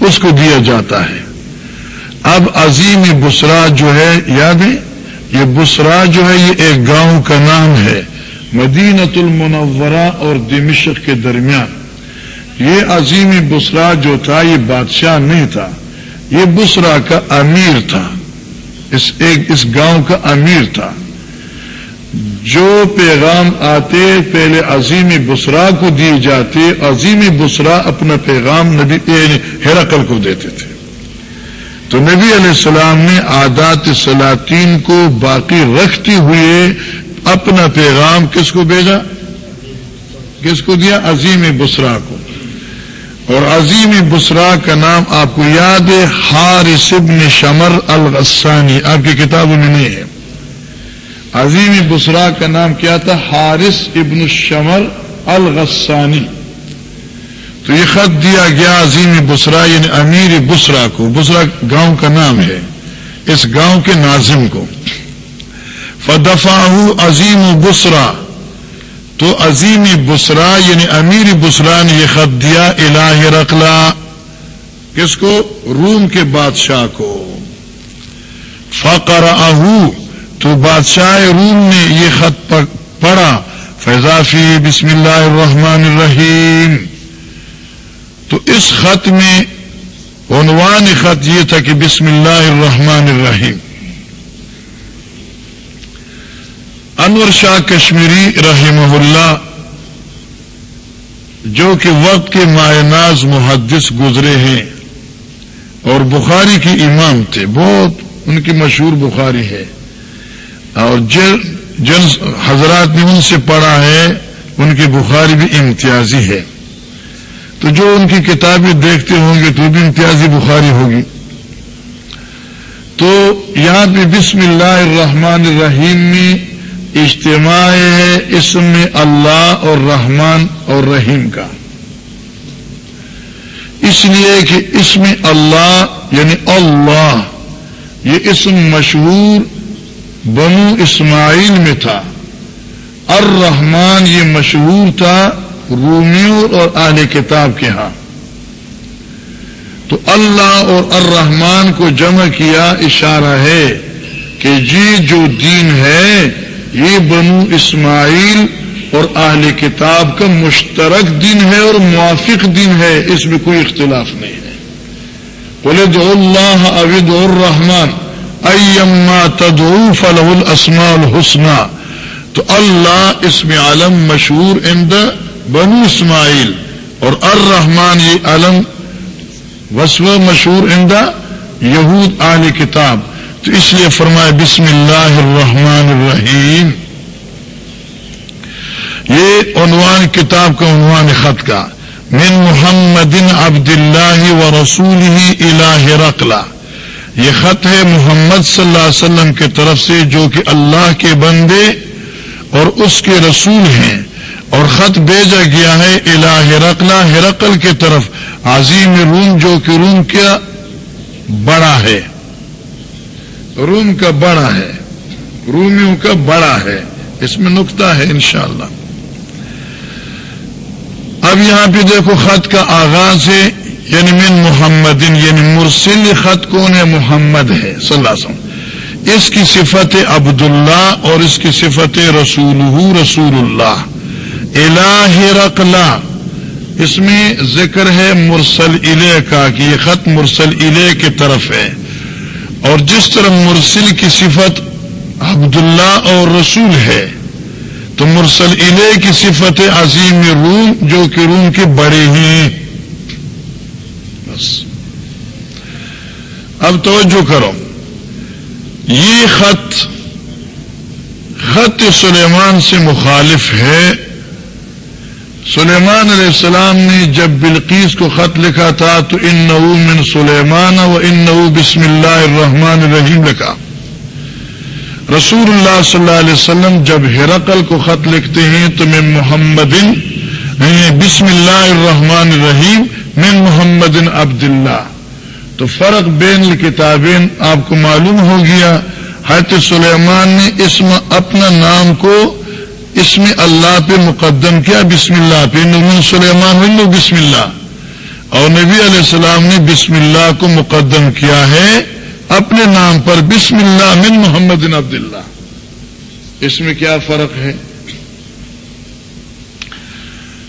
اس کو دیا جاتا ہے۔ اب عظیم بسرا جو ہے، یاد ہے؟ یہ بسرا جو ہے، یہ ایک گاؤں کا نام ہے مدینت المنورہ اور دمشق کے درمیان۔ یہ عظیم بسرا جو تھا، یہ بادشاہ نہیں تھا، یہ بسرا کا امیر تھا۔ اس ایک، اس گاؤں کا امیر تھا۔ جو پیغام آتے، پہلے عظیم بسرا کو دیے جاتے، عظیم بسرا اپنا پیغام نبی یعنی ہیراکل کو دیتے تھے۔ تو نبی علیہ السلام نے عادات سلاطین کو باقی رکھتے ہوئے اپنا پیغام کس کو بھیجا؟ کس کو دیا؟ عظیم بسرا کو۔ اور عظیم بسرا کا نام آپ کو یاد ہے، حارث ابن شمر الغسانی، آپ کی کتابوں میں نہیں ہے۔ عظیم بسرا کا نام کیا تھا؟ حارث ابن شمر الغسانی۔ تو یہ خط دیا گیا عظیم بسرا یعنی امیر بسرا کو۔ بسرا گاؤں کا نام ہے۔ اس گاؤں کے ناظم کو۔ فدفاع عظیم بسرا۔ تو عظیم بسرا یعنی امیر بسرا نے یہ خط دیا الہ رقلا کس کو؟ روم کے بادشاہ کو۔ فقر تو بادشاہ روم نے یہ خط پڑھا۔ فیضافی بسم اللہ الرحمن الرحیم تو اس خط میں عنوان خط یہ تھا کہ بسم اللہ الرحمن الرحیم۔ انور شاہ کشمیری رحمہ اللہ، جو کہ وقت کے مائناز محدث گزرے ہیں اور بخاری کی امام تھے، بہت ان کی مشہور بخاری ہے۔ اور جن حضرات نے ان سے پڑھا ہے، ان کی بخاری بھی امتیازی ہے۔ تو جو ان کی کتابیں دیکھتے ہوں گے تو بھی امتیازی بخاری ہوگی۔ تو یہاں پہ بسم اللہ الرحمن الرحیم میں اجتماع ہے اسم اللہ اور رحمان اور رحیم کا۔ اس لیے کہ اسم اللہ یعنی اللہ، یہ اسم مشہور بنو اسماعیل میں تھا۔ الرحمان یہ مشہور تھا رومیوں اور اہل کتاب کے ہاں۔ تو اللہ اور الرحمان کو جمع کیا اشارہ ہے کہ جی جو دین ہے، یہ بنو اسماعیل اور اہل کتاب کا مشترک دن ہے اور موافق دن ہے، اس میں کوئی اختلاف نہیں ہے۔ بولے جو اللہ ابد الرحمان ایما تدعو فلح الاسماء الحسنہ تو اللہ اس میں علم مشہور اند بنو اسماعیل اور الرحمان یہ علم وسو مشہور اندہ یہود آل کتاب۔ تو اس لیے فرمائے بسم اللہ الرحمن الرحیم۔ یہ عنوان کتاب کا عنوان خط کا۔ من محمد عبد اللہ و رسول ہی الہ رقلا یہ خط ہے محمد صلی اللہ علیہ وسلم کی طرف سے، جو کہ اللہ کے بندے اور اس کے رسول ہیں۔ اور خط بھیجا گیا ہے الہ رقلا ہرقل کی طرف۔ عظیم روم جو کہ روم کیا؟ بڑا ہے۔ روم کا بڑا ہے۔ رومیوں کا بڑا ہے۔ اس میں نقطہ ہے انشاءاللہ۔ اب یہاں پہ دیکھو خط کا آغاز ہے یعنی من محمد یعنی مرسل خط کون ہے؟ محمد ہے، صلی اللہ علیہ وسلم۔ اس کی صفت عبداللہ اور اس کی صفت رسول رسول اللہ۔ الہ رقلا اس میں ذکر ہے مرسل الہ کا کہ یہ خط مرسل الہ کی طرف ہے۔ اور جس طرح مرسل کی صفت عبداللہ اور رسول ہے، تو مرسل الہ کی صفت عظیم روم، جو کہ روم کے بڑے ہیں۔ بس۔ اب توجہ کرو۔ یہ خط خط سلیمان سے مخالف ہے۔ سلیمان علیہ السلام نے جب بلقیس کو خط لکھا تھا تو ان نو من سلیمان و ان نو بسم اللہ الرحمن الرحیم لکھا۔ رسول اللہ صلی اللہ علیہ وسلم جب ہرقل کو خط لکھتے ہیں تو میں محمد بسم اللہ الرحمن الرحیم من محمد عبد اللہ تو فرق بین الکتابین آپ کو معلوم ہو گیا حت سلیمان نے اسم اپنا نام کو اس میں اللہ پہ مقدم کیا؟ بسم اللہ پہ۔ نمن سلیمان بسم اللہ۔ اور نبی علیہ السلام نے بسم اللہ کو مقدم کیا ہے۔ اپنے نام پر بسم اللہ من محمد عبد اللہ اس میں کیا فرق ہے؟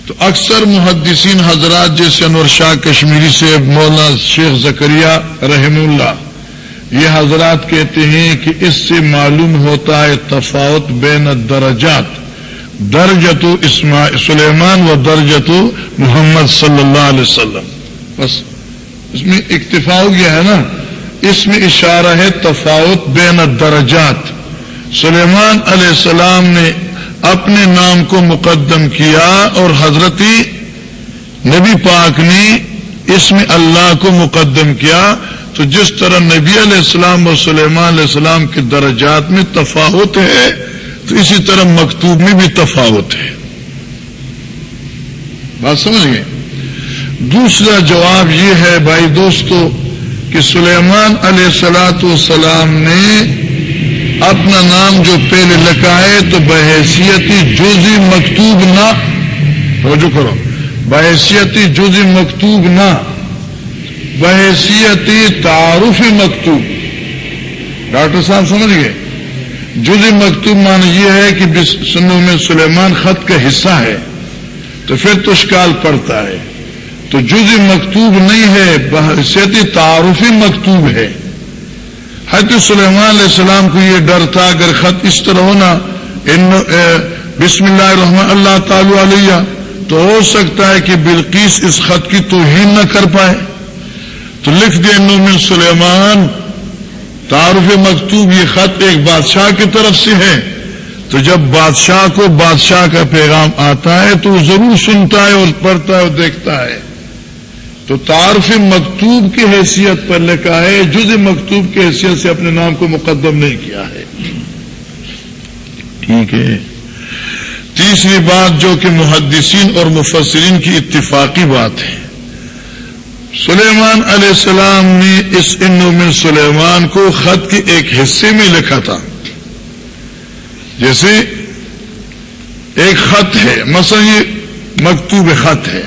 تو اکثر محدثین حضرات جیسے انور شاہ کشمیری سے مولانا شیخ زکریہ رحم اللہ یہ حضرات کہتے ہیں کہ اس سے معلوم ہوتا ہے تفاوت بین درجات درجت اسما سلیمان و درجت محمد صلی اللہ علیہ وسلم۔ بس، اس میں اکتفا ہو گیا ہے نا؟ اس میں اشارہ ہے تفاوت بین درجات سلیمان علیہ السلام نے اپنے نام کو مقدم کیا اور حضرتی نبی پاک نے اس میں اللہ کو مقدم کیا۔ تو جس طرح نبی علیہ السلام اور سلیمان علیہ السلام کے درجات میں تفاوت ہے تو اسی طرح مکتوب میں بھی تفاوت ہے۔ بات سمجھ گئے؟ دوسرا جواب یہ ہے بھائی دوستو کہ سلیمان علیہ السلاۃ والسلام نے اپنا نام جو پہلے لکھا ہے تو بحیثیتی جزی مکتوب نہ رجوع کرو، بحیثیتی جزی مکتوب نہ، بحیثیتی تعارفی مکتوب۔ ڈاکٹر صاحب سمجھ گئے؟ جزی مکتوب مان یہ ہے کہ سنو میں سلیمان خط کا حصہ ہے، تو پھر تو شکال پڑتا ہے۔ تو جزی مکتوب نہیں ہے بحثیتی تعارفی مکتوب ہے۔ حضرت سلیمان علیہ السلام کو یہ ڈر تھا، اگر خط اس طرح ہونا بسم اللہ الرحمن، اللہ تعالی علیہ، تو ہو سکتا ہے کہ بلقیس اس خط کی توہین نہ کر پائے۔ تو لکھ دے من سلیمان تعارف مکتوب یہ خط ایک بادشاہ کی طرف سے ہے۔ تو جب بادشاہ کو بادشاہ کا پیغام آتا ہے تو وہ ضرور سنتا ہے اور پڑھتا ہے اور دیکھتا ہے۔ تو تعارف مکتوب کی حیثیت پر لکھا ہے، جز مکتوب کی حیثیت سے اپنے نام کو مقدم نہیں کیا ہے۔ ٹھیک ہے۔ تیسری بات جو کہ محدثین اور مفسرین کی اتفاقی بات ہے۔ سلیمان علیہ السلام نے اس من سلیمان کو خط کے ایک حصے میں لکھا تھا۔ جیسے ایک خط ہے، مثلا یہ مکتوب خط ہے۔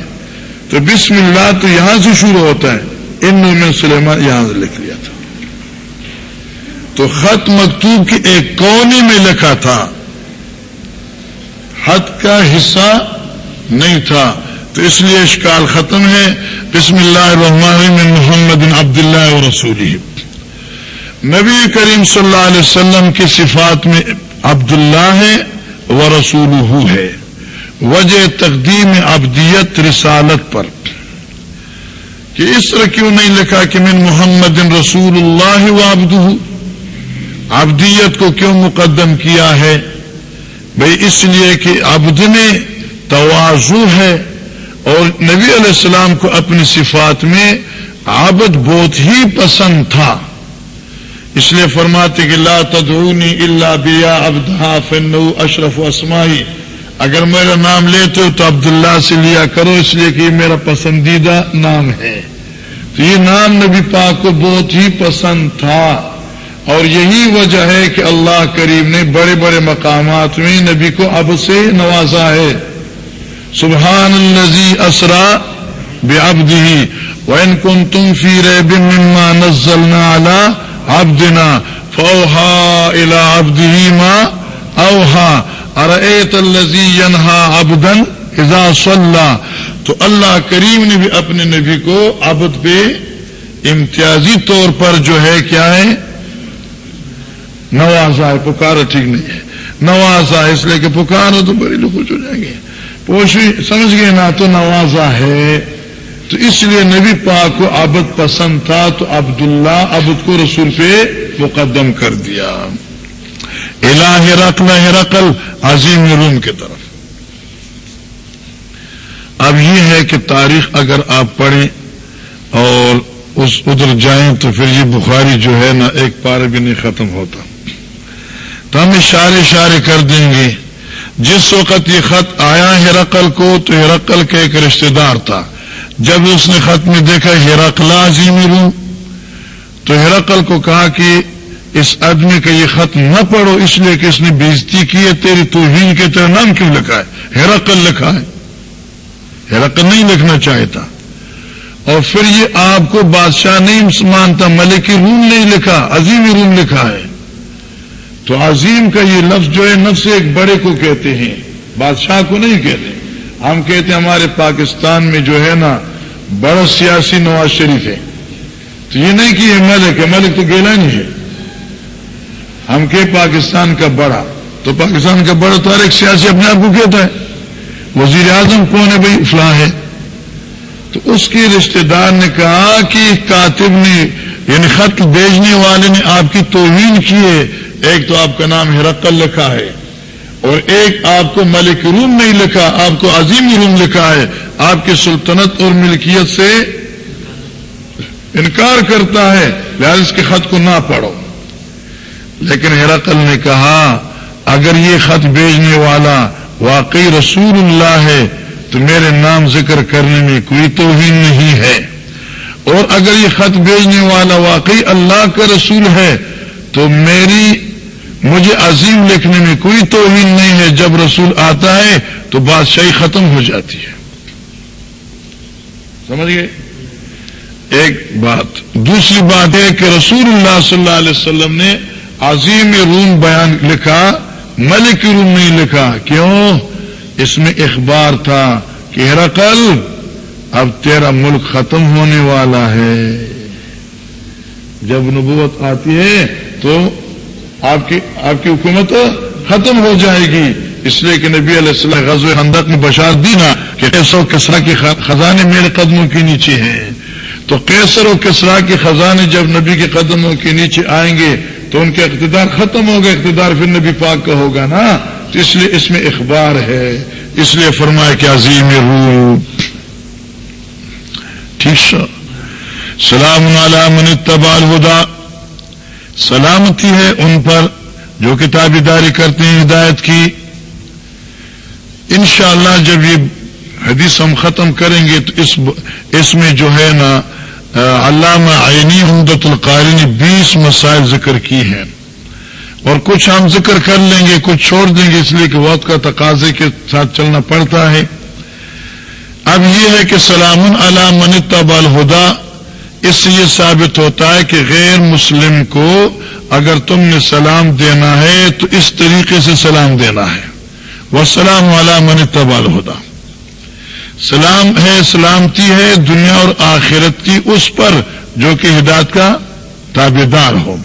تو بسم اللہ تو یہاں سے شروع ہوتا ہے۔ ان من سلیمان یہاں سے لکھ لیا تھا۔ تو خط مکتوب کے ایک کونے میں لکھا تھا۔ خط کا حصہ نہیں تھا۔ تو اس لیے اشکال ختم ہے۔ بسم اللہ الرحمن محمد عبد اللہ رسولی۔ نبی کریم صلی اللہ علیہ وسلم کی صفات میں عبداللہ ہے و رسول ہے۔ وجہ تقدیم ابدیت رسالت پر۔ کہ اس طرح کیوں نہیں لکھا کہ من محمد رسول اللہ و ابد ابدیت کو کیوں مقدم کیا ہے؟ بھائی اس لیے کہ ابد میں توازو ہے۔ اور نبی علیہ السلام کو اپنی صفات میں عبد بہت ہی پسند تھا۔ اس لیے فرماتے کہ لا تدعونی الا بیا ابدہ فنو اشرف اسمائی۔ اگر میرا نام لیتے ہو تو عبداللہ سے لیا کرو، اس لیے کہ یہ میرا پسندیدہ نام ہے۔ تو یہ نام نبی پاک کو بہت ہی پسند تھا۔ اور یہی وجہ ہے کہ اللہ کریم نے بڑے بڑے مقامات میں نبی کو اب سے نوازا ہے۔ سبحان الزی اسرا بے ابدی وین کن تم فی رے بما نزل نالا ابدنا فوہا الا ابدی ماں اوہا ارت الزی ینہا ابدن اذا صلی تو اللہ کریم نے بھی اپنے نبی کو ابد پہ امتیازی طور پر جو ہے کیا ہے؟ نوازا ہے، پکارا ٹھیک نہیں ہے۔ نوازا ہے، اس لیے کہ پکارو تو بڑی لوگ خوش ہو جائیں گے۔ پوشی سمجھ گئے نا تو نوازا ہے، تو اس لیے نبی پاک کو عبد پسند تھا، تو عبداللہ عبد کو رسول پہ مقدم کر دیا۔ الہ رقل ہرقل عظیم روم کی طرف۔ اب یہ ہے کہ تاریخ اگر آپ پڑھیں اور اس ادھر جائیں تو پھر یہ بخاری جو ہے نا ایک پارے بھی نہیں ختم ہوتا۔ تو ہم اشارے اشارے کر دیں گے۔ جس وقت یہ خط آیا ہرقل کو تو ہرقل کا ایک رشتے دار تھا۔ جب اس نے خط میں دیکھا ہرقلا عظیم روم تو ہرقل کو کہا کہ اس آدمی کا یہ خط نہ پڑھو، اس لیے کہ اس نے بےزتی کی ہے، تیری توہین کے تیرا نام کیوں لکھا ہے؟ ہیراکل لکھا ہے۔ ہیراکل نہیں لکھنا چاہتا۔ اور پھر یہ آپ کو بادشاہ نہیں مانتا، ملک روم نہیں لکھا، عظیم روم لکھا ہے۔ تو عظیم کا یہ لفظ جو ہے نفس ایک بڑے کو کہتے ہیں، بادشاہ کو نہیں کہتے۔ ہم کہتے ہیں ہمارے پاکستان میں جو ہے نا، بڑا سیاسی نواز شریف ہے۔ تو یہ نہیں کہ یہ ملک ہے ملک تو گیلا نہیں ہے۔ ہم کہ پاکستان کا بڑا۔ تو پاکستان کا بڑا تو ہر ایک سیاسی اپنے آپ کو کہتا ہے۔ وزیر اعظم کون ہے بھائی؟ فلاں ہے۔ تو اس کے رشتہ دار نے کہا کہ کاتب نے یعنی خط بھیجنے والے نے آپ کی توہین کی ہے۔ ایک تو آپ کا نام ہرقل لکھا ہے اور ایک آپ کو ملک روم نہیں لکھا، آپ کو عظیم روم لکھا ہے۔ آپ کی سلطنت اور ملکیت سے انکار کرتا ہے، لہٰذا اس کے خط کو نہ پڑھو۔ لیکن ہرقل نے کہا، اگر یہ خط بھیجنے والا واقعی رسول اللہ ہے، تو میرے نام ذکر کرنے میں کوئی توہین نہیں ہے۔ اور اگر یہ خط بھیجنے والا واقعی اللہ کا رسول ہے، تو میری مجھے عظیم لکھنے میں کوئی توہین نہیں ہے، جب رسول آتا ہے تو بادشاہی ختم ہو جاتی ہے۔ سمجھ گئے؟ ایک بات۔ دوسری بات ہے کہ رسول اللہ صلی اللہ علیہ وسلم نے عظیم روم بیان لکھا، ملک روم نہیں لکھا۔ کیوں؟ اس میں اخبار تھا کہ ہرقل، اب تیرا ملک ختم ہونے والا ہے۔ جب نبوت آتی ہے تو آپ کی آپ کی حکومت ختم ہو جائے گی۔ اس لیے کہ نبی علیہ السلام غزو حمدت میں بشار دی نا کہ کیسر و کسرا کے خزانے میرے قدموں کے نیچے ہیں۔ تو کیسر و کسرا کے خزانے جب نبی کے قدموں کے نیچے آئیں گے تو ان کا اقتدار ختم ہوگا اقتدار پھر نبی پاک کا ہوگا نا۔ تو اس لیے اس میں اخبار ہے۔ اس لیے فرمایا کہ عظیم رو ٹھیک سر۔ سلام من اتبال ہدا سلامتی ہے ان پر جو کتابی داری کرتے ہیں، ہدایت کی۔ انشاءاللہ جب یہ حدیث ہم ختم کریں گے تو اس اس میں جو ہے نا علامہ عینی حمدت القاری نے بیس مسائل ذکر کی ہیں۔ اور کچھ ہم ذکر کر لیں گے، کچھ چھوڑ دیں گے، اس لیے کہ وقت کا تقاضے کے ساتھ چلنا پڑتا ہے۔ اب یہ ہے کہ سلام علام منتب الہدا اس سے یہ ثابت ہوتا ہے کہ غیر مسلم کو اگر تم نے سلام دینا ہے تو اس طریقے سے سلام دینا ہے۔ وہ سلام علام منتب الہدا سلام ہے، سلامتی ہے دنیا اور آخرت کی اس پر جو کہ ہدایت کا تابے دار ہو۔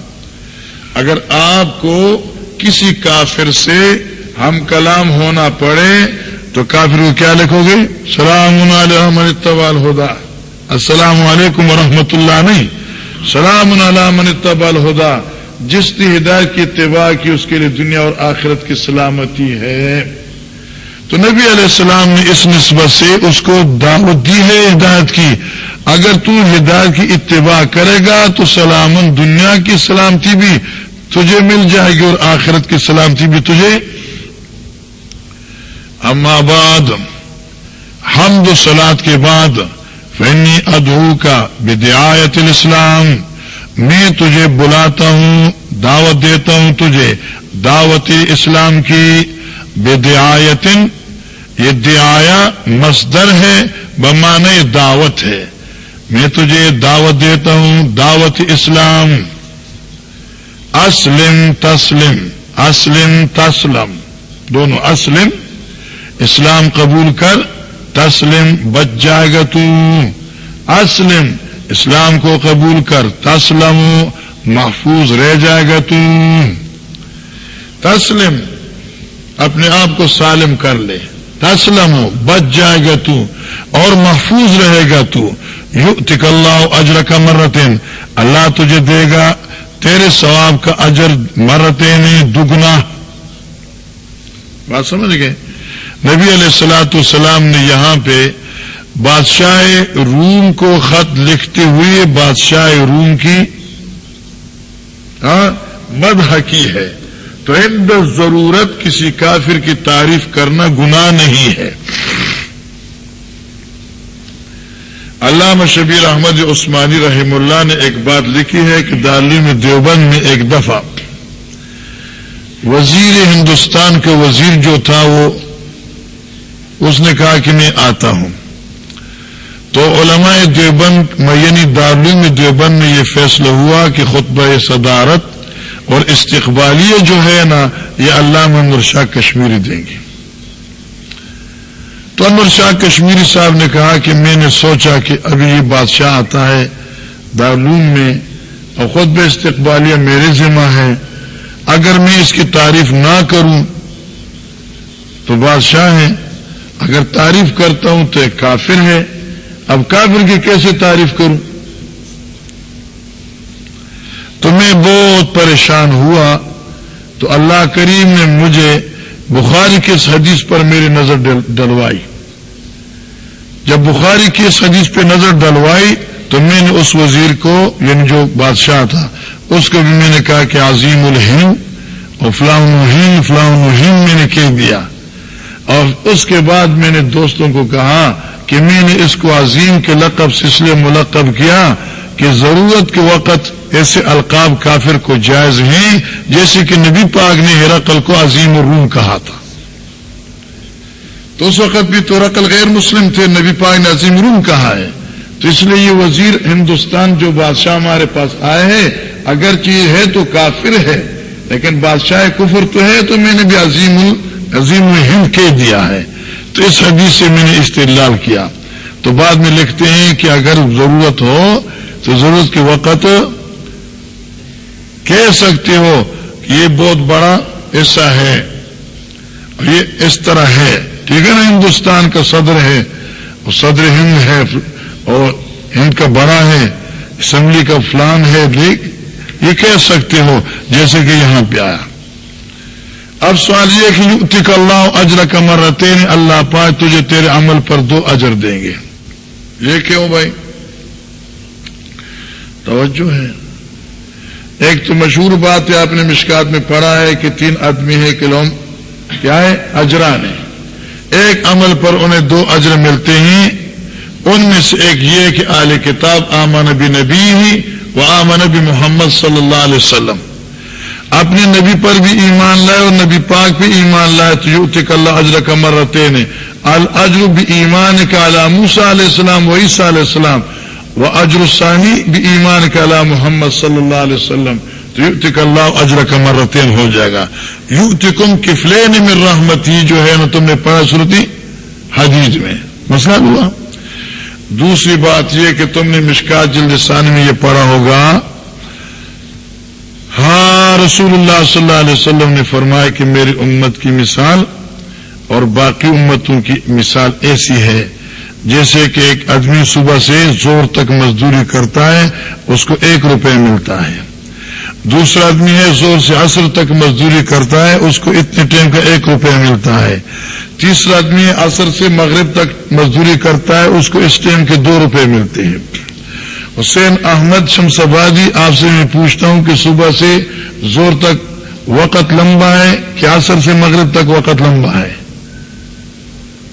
اگر آپ کو کسی کافر سے ہم کلام ہونا پڑے تو کافر کو کیا لکھو گے؟ سلام علیہ من اتبال ہدا السلام علیکم ورحمۃ اللہ نہیں۔ سلام علیہ من اتبال ہدا جس نے ہدایت کی، اتباع کی، اس کے لیے دنیا اور آخرت کی سلامتی ہے۔ تو نبی علیہ السلام نے اس نسبت سے اس کو دعوت دی ہے، ہدایت کی۔ اگر تو ہدایت کی اتباع کرے گا، تو سلامن دنیا کی سلامتی بھی تجھے مل جائے گی اور آخرت کی سلامتی بھی تجھے۔ اما بعد، حمد و سلاد کے بعد فنی ادو کا بدعایت الاسلام میں تجھے بلاتا ہوں، دعوت دیتا ہوں تجھے دعوت اسلام کی بدعایتن یہ دعایا مصدر ہے بمانے دعوت ہے۔ میں تجھے دعوت دیتا ہوں، دعوت اسلام۔ اسلم تسلم اسلم تسلم۔ دونوں اسلم، اسلام قبول کر۔ تسلم، بچ جائے گا تو۔ اسلم، اسلام کو قبول کر۔ تسلم، محفوظ رہ جائے گا تو۔ تسلم، اپنے آپ کو سالم کر لے۔ تسلم، بچ جائے گا تو۔ اور محفوظ رہے گا تو۔ یو اللہ اجر کا مرتین۔ اللہ تجھے دے گا۔ تیرے ثواب کا اجر مرتین دگنا۔ بات سمجھ گئے؟ نبی علیہ السلاۃ السلام نے یہاں پہ بادشاہ روم کو خط لکھتے ہوئے بادشاہ روم کی ہاں، مدح کی ہے۔ تو ہند ضرورت کسی کافر کی تعریف کرنا گناہ نہیں ہے۔ علامہ شبیر احمد عثمانی رحم اللہ نے ایک بات لکھی ہے کہ دارالعلوم دیوبند میں ایک دفعہ وزیر ہندوستان کا وزیر جو تھا وہ اس نے کہا کہ میں آتا ہوں۔ تو علماء دیوبند میانی یعنی دارالعلوم دیوبند میں یہ فیصلہ ہوا کہ خطبہ صدارت اور استقبالیہ جو ہے نا، یہ علامہ انور شاہ کشمیری دیں گے۔ تو انور شاہ کشمیری صاحب نے کہا کہ میں نے سوچا کہ ابھی یہ بادشاہ آتا ہے دارالعلوم میں اور خطب استقبالیہ میرے ذمہ ہے۔ اگر میں اس کی تعریف نہ کروں تو بادشاہ ہیں۔ اگر تعریف کرتا ہوں تو ایک کافر ہے۔ اب کافر کی کیسے تعریف کروں؟ تو میں بہت پریشان ہوا تو اللہ کریم نے مجھے بخاری کے اس حدیث پر میری نظر ڈلوائی۔ جب بخاری کی اس حدیث پہ نظر ڈلوائی تو میں نے اس وزیر کو یعنی جو بادشاہ تھا، اس کو بھی میں نے کہا کہ عظیم الہند اور فلاں الہند فلاں الہند میں نے کہہ دیا۔ اور اس کے بعد میں نے دوستوں کو کہا کہ میں نے اس کو عظیم کے لقب سے اس لیے ملقب کیا کہ ضرورت کے وقت ایسے القاب کافر کو جائز ہیں جیسے کہ نبی پاک نے ہیراقل کو عظیم الروم کہا تھا۔ تو اس وقت بھی تو رقل غیر مسلم تھے، نبی پاک نے عظیم روم کہا ہے۔ تو اس لیے یہ وزیر ہندوستان جو بادشاہ ہمارے پاس آئے ہیں اگر چیز ہے تو کافر ہے، لیکن بادشاہ کفر تو ہے، تو میں نے بھی عظیم عظیم ہند کہہ دیا ہے۔ تو اس حدیث سے میں نے استدلال کیا۔ تو بعد میں لکھتے ہیں کہ اگر ضرورت ہو تو ضرورت کے وقت کہہ سکتے ہو کہ یہ بہت بڑا ایسا ہے یہ اس طرح ہے۔ ٹھیک ہے نا؟ ہندوستان کا صدر ہے۔ اور صدر ہند ہے۔ اور ہند کا بڑا ہے۔ اسمبلی کا فلان ہے۔ یہ کہہ سکتے ہو جیسے کہ یہاں پہ آیا۔ اب سوال یہ کہ یوتک اللہ اجر کا مرتے اللہ پائے تجھے تیرے عمل پر دو اجر دیں گے۔ یہ کیوں بھائی؟ توجہ ہے۔ ایک تو مشہور بات ہے، آپ نے مشکات میں پڑھا ہے کہ تین آدمی ہے کہ لوگ کیا ہے؟ اجران ہے ایک عمل پر انہیں دو اجر ملتے ہیں۔ ان میں سے ایک یہ کہ اعلی کتاب آمن نبی نبی ہی وہ آمن نبی محمد صلی اللہ علیہ وسلم۔ اپنے نبی پر بھی ایمان لائے اور نبی پاک بھی ایمان لائے، تو یوتک اللہ اجر کا مرتے نے الجر بھی ایمان کا موسا علیہ السلام و عیسیٰ علیہ السلام. و اجر الثانی بھی ایمان کا اللہ محمد صلی اللہ علیہ وسلم. تو یوتک اللہ اجر کا مرتین ہو جائے گا. یوتکم کفلین میں رحمتی جو ہے نا تم نے پڑھا سرتی حدیث میں. مسئلہ ہوا؟ دوسری بات یہ کہ تم نے مشکات جلد ثانی میں یہ پڑھا ہوگا رسول اللہ صلی اللہ علیہ وسلم نے فرمایا کہ میری امت کی مثال اور باقی امتوں کی مثال ایسی ہے جیسے کہ ایک آدمی صبح سے زور تک مزدوری کرتا ہے، اس کو ایک روپے ملتا ہے۔ دوسرا آدمی ہے، زور سے عصر تک مزدوری کرتا ہے، اس کو اتنے ٹائم کا ایک روپے ملتا ہے۔ تیسرا آدمی ہے، عصر سے مغرب تک مزدوری کرتا ہے، اس کو اس ٹائم کے دو روپے ملتے ہیں۔ حسین احمد شمس آبادی آپ سے میں پوچھتا ہوں کہ صبح سے زور تک وقت لمبا ہے کہ عصر سے مغرب تک وقت لمبا ہے۔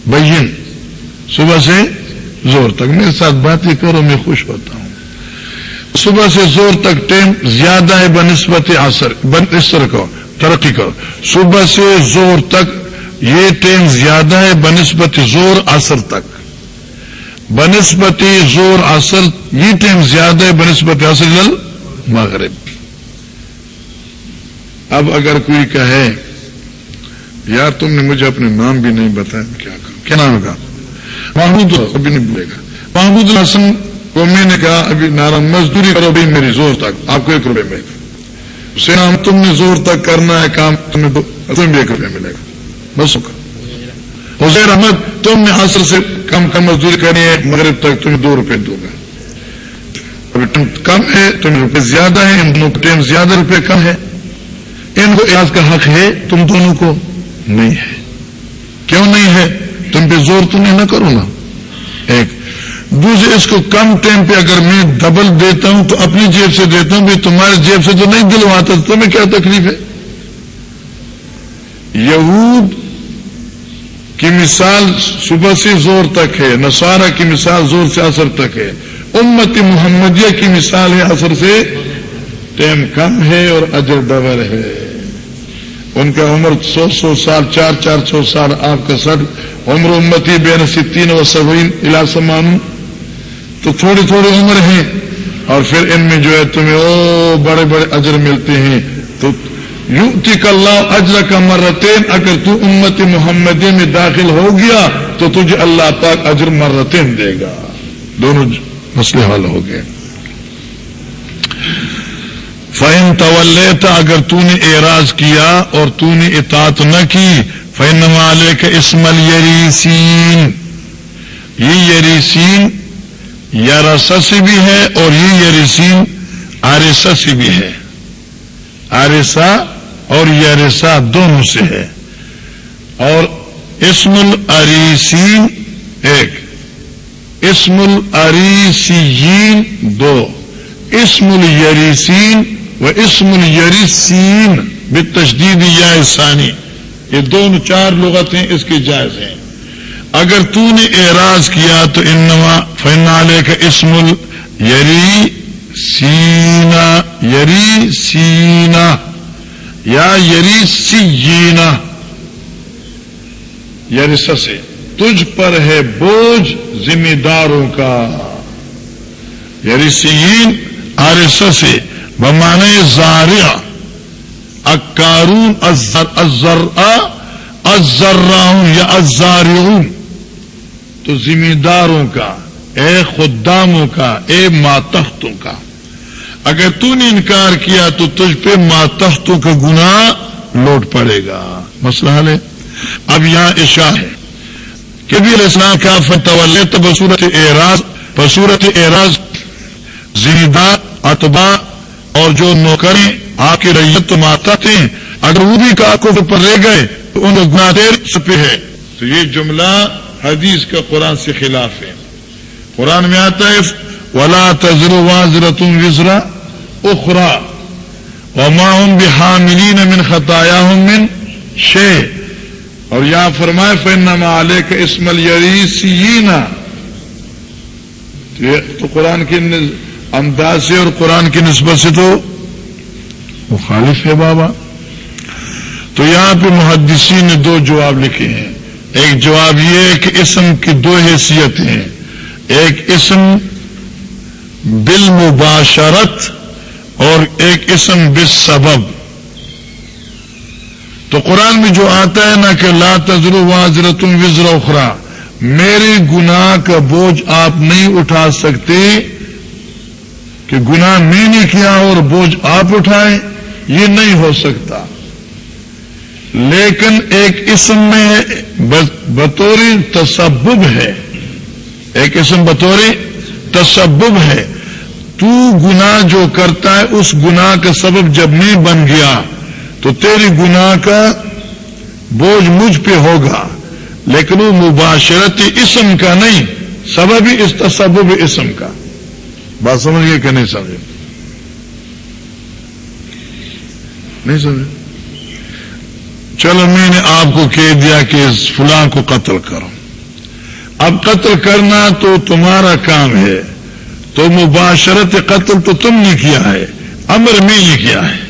بین صبح سے زور تک، میرے ساتھ باتیں کرو، میں خوش ہوتا ہوں۔ صبح سے زور تک ٹائم زیادہ ہے بنسبت اثر بن کرو ترقی کرو۔ صبح سے زور تک یہ ٹائم زیادہ ہے بنسبت زور اثر تک۔ بنسبت زور اثر یہ ٹائم زیادہ ہے بنسبت اثر جل مغرب۔ اب اگر کوئی کہے یار تم نے مجھے اپنے نام بھی نہیں بتایا، کیا کروں کیا نام کا محمود ابھی نہیں بولے گا۔ محمود الحسن کو میں نے کہا، ابھی نارا مزدوری کرو بھائی میری زور تک، آپ کو ایک روپے ملے گا۔ اسے نام تم نے زور تک کرنا ہے، کام تمہیں تمہیں بھی ایک روپے ملے گا۔ بس حسین احمد، تم نے حاصل سے کم کم مزدوری کرنی ہے، مغرب تک تمہیں دو روپے دوں گا۔ ابھی کم ہے، تمہیں روپے زیادہ ہے ان دونوں ٹائم زیادہ روپے کم ہے۔ ان کو اعزاز کا حق ہے، تم دونوں کو نہیں ہے۔ کیوں نہیں ہے؟ تم پہ زور تو نہیں نہ کرو نا۔ ایک، دوسرے، اس کو کم ٹائم پہ اگر میں ڈبل دیتا ہوں تو اپنی جیب سے دیتا ہوں، بھی تمہارے جیب سے تو نہیں دلواتا تمہیں کیا تکلیف ہے؟ یہود کی مثال صبح سے زور تک ہے، نصارہ کی مثال زور سے اثر تک ہے۔ امت محمدیہ کی مثال ہے اثر سے ٹائم کم ہے اور اجر ڈبل ہے۔ ان کا عمر سو سو سال، چار چار سو سال آپ کا سر، عمر امتی بے نصیب تین و سبین الاسمان تو تھوڑی تھوڑی عمر ہیں اور پھر ان میں جو ہے تمہیں او بڑے بڑے اجر ملتے ہیں۔ تو یوں اللہ اجر کا مرتین، اگر تو امت محمدی میں داخل ہو گیا، تو تجھے اللہ پاک اجر مرتین دے گا۔ دونوں مسئلے حل ہو گئے۔ فین طولیتا اگر تو نے اعراض کیا اور تو نے اطاعت نہ کی فین والے کا اسمل یریسین یہ یریسین یارس سے بھی ہے اور یہ یریسین آرسا سے بھی ہے۔ آرسا اور یارسا دونوں سے ہے۔ اور اسم الریسین ایک۔ اسم الریسین دو۔ اسم الیریسین وہ اسم الریسین بے تشدید یا ثانی۔ یہ دونوں چار لغت ہیں، اس کے جائز ہیں۔ اگر تو نے اعراض کیا تو انما فنالے کا اسم الری سینا یری سینا یا یری سینا یری سے تجھ پر ہے بوجھ ذمہ داروں کا۔ یری سین آر سے بمانے زاریا اکارون ازر ازراؤن یا ازارون تو ذمہ داروں کا، اے خداموں کا، اے ماتختوں کا۔ اگر تو نے انکار کیا تو تجھ پہ ماتختوں کا گنا لوٹ پڑے گا۔ مسئلہ حل ہے۔ اب یہاں عشاء ہے کہ بھی السلام کا فتح تو بصورت اعراض بصورت اعراض، زمیندار اتبا اور جو نوکری آپ کی ریت تو ماتا تھے، اگر وہ بھی کا کو پر رہ گئے، تو ان گنا دیر پہ ہے تو یہ جملہ حدیث کا قرآن سے خلاف ہے۔ قرآن میں آتا ہے، ولا تجر واضر تم وزرا اخرا وما ہوں بحاملین من خطایا ہوں من شے اور یہاں فرمائے فنما علیہ کا اسمل یری سینا تو قرآن کے انداز سے اور قرآن کی نسبت سے تو مخالف ہے بابا۔ تو یہاں پہ محدثی نے دو جواب لکھے ہیں۔ ایک جواب یہ ہے کہ اسم کی دو حیثیت ہیں۔ ایک اسم بالمباشرت اور ایک اسم بس سبب تو قرآن میں جو آتا ہے نا کہ لا تجر واضرت وزر اخرا میرے گناہ کا بوجھ آپ نہیں اٹھا سکتے۔ کہ گناہ میں نے کیا اور بوجھ آپ اٹھائیں یہ نہیں ہو سکتا۔ لیکن ایک اسم میں بطوری تصبب ہے۔ ایک اسم بطوری تصبب ہے۔ تو گنا جو کرتا ہے، اس گنا کا سبب جب نہیں بن گیا، تو تیری گنا کا بوجھ مجھ پہ ہوگا۔ لیکن وہ مباشرتی اسم کا نہیں، سبب ہی اس تصبب اسم کا۔ بات سمجھ گئے کہ نہیں سمجھے؟ نہیں سمجھے؟ چلو میں نے آپ کو کہہ دیا کہ اس فلاں کو قتل کرو۔ اب قتل کرنا تو تمہارا کام ہے۔ تو مباشرت قتل تو تم نے کیا ہے۔ امر میں نے کیا ہے۔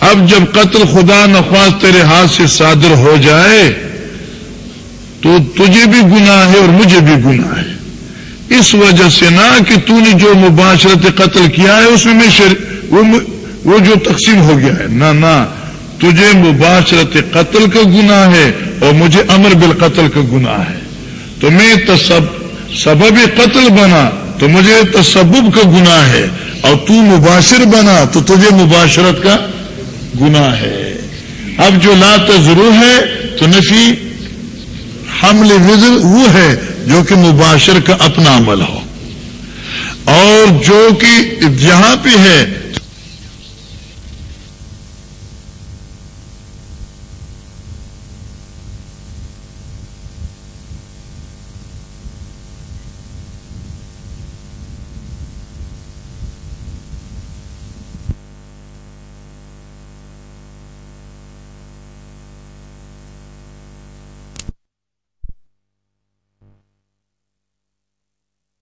اب جب قتل خدا نخواست تیرے ہاتھ سے صادر ہو جائے تو تجھے بھی گناہ ہے اور مجھے بھی گناہ ہے۔ اس وجہ سے نہ کہ تو نے جو مباشرت قتل کیا ہے، اس میں شر... وہ جو تقسیم ہو گیا ہے۔ نہ نہ، تجھے مباشرت قتل کا گناہ ہے اور مجھے امر بالقتل کا گناہ ہے۔ تو میں سبب قتل بنا، تو مجھے تصبب کا گناہ ہے۔ اور تو مباشر بنا، تو تجھے مباشرت کا گناہ ہے۔ اب جو لا ضرور ہے، تو نفی حمل وزر وہ ہے۔ جو کہ مباشر کا اپنا عمل ہو اور جو کہ جہاں پہ ہے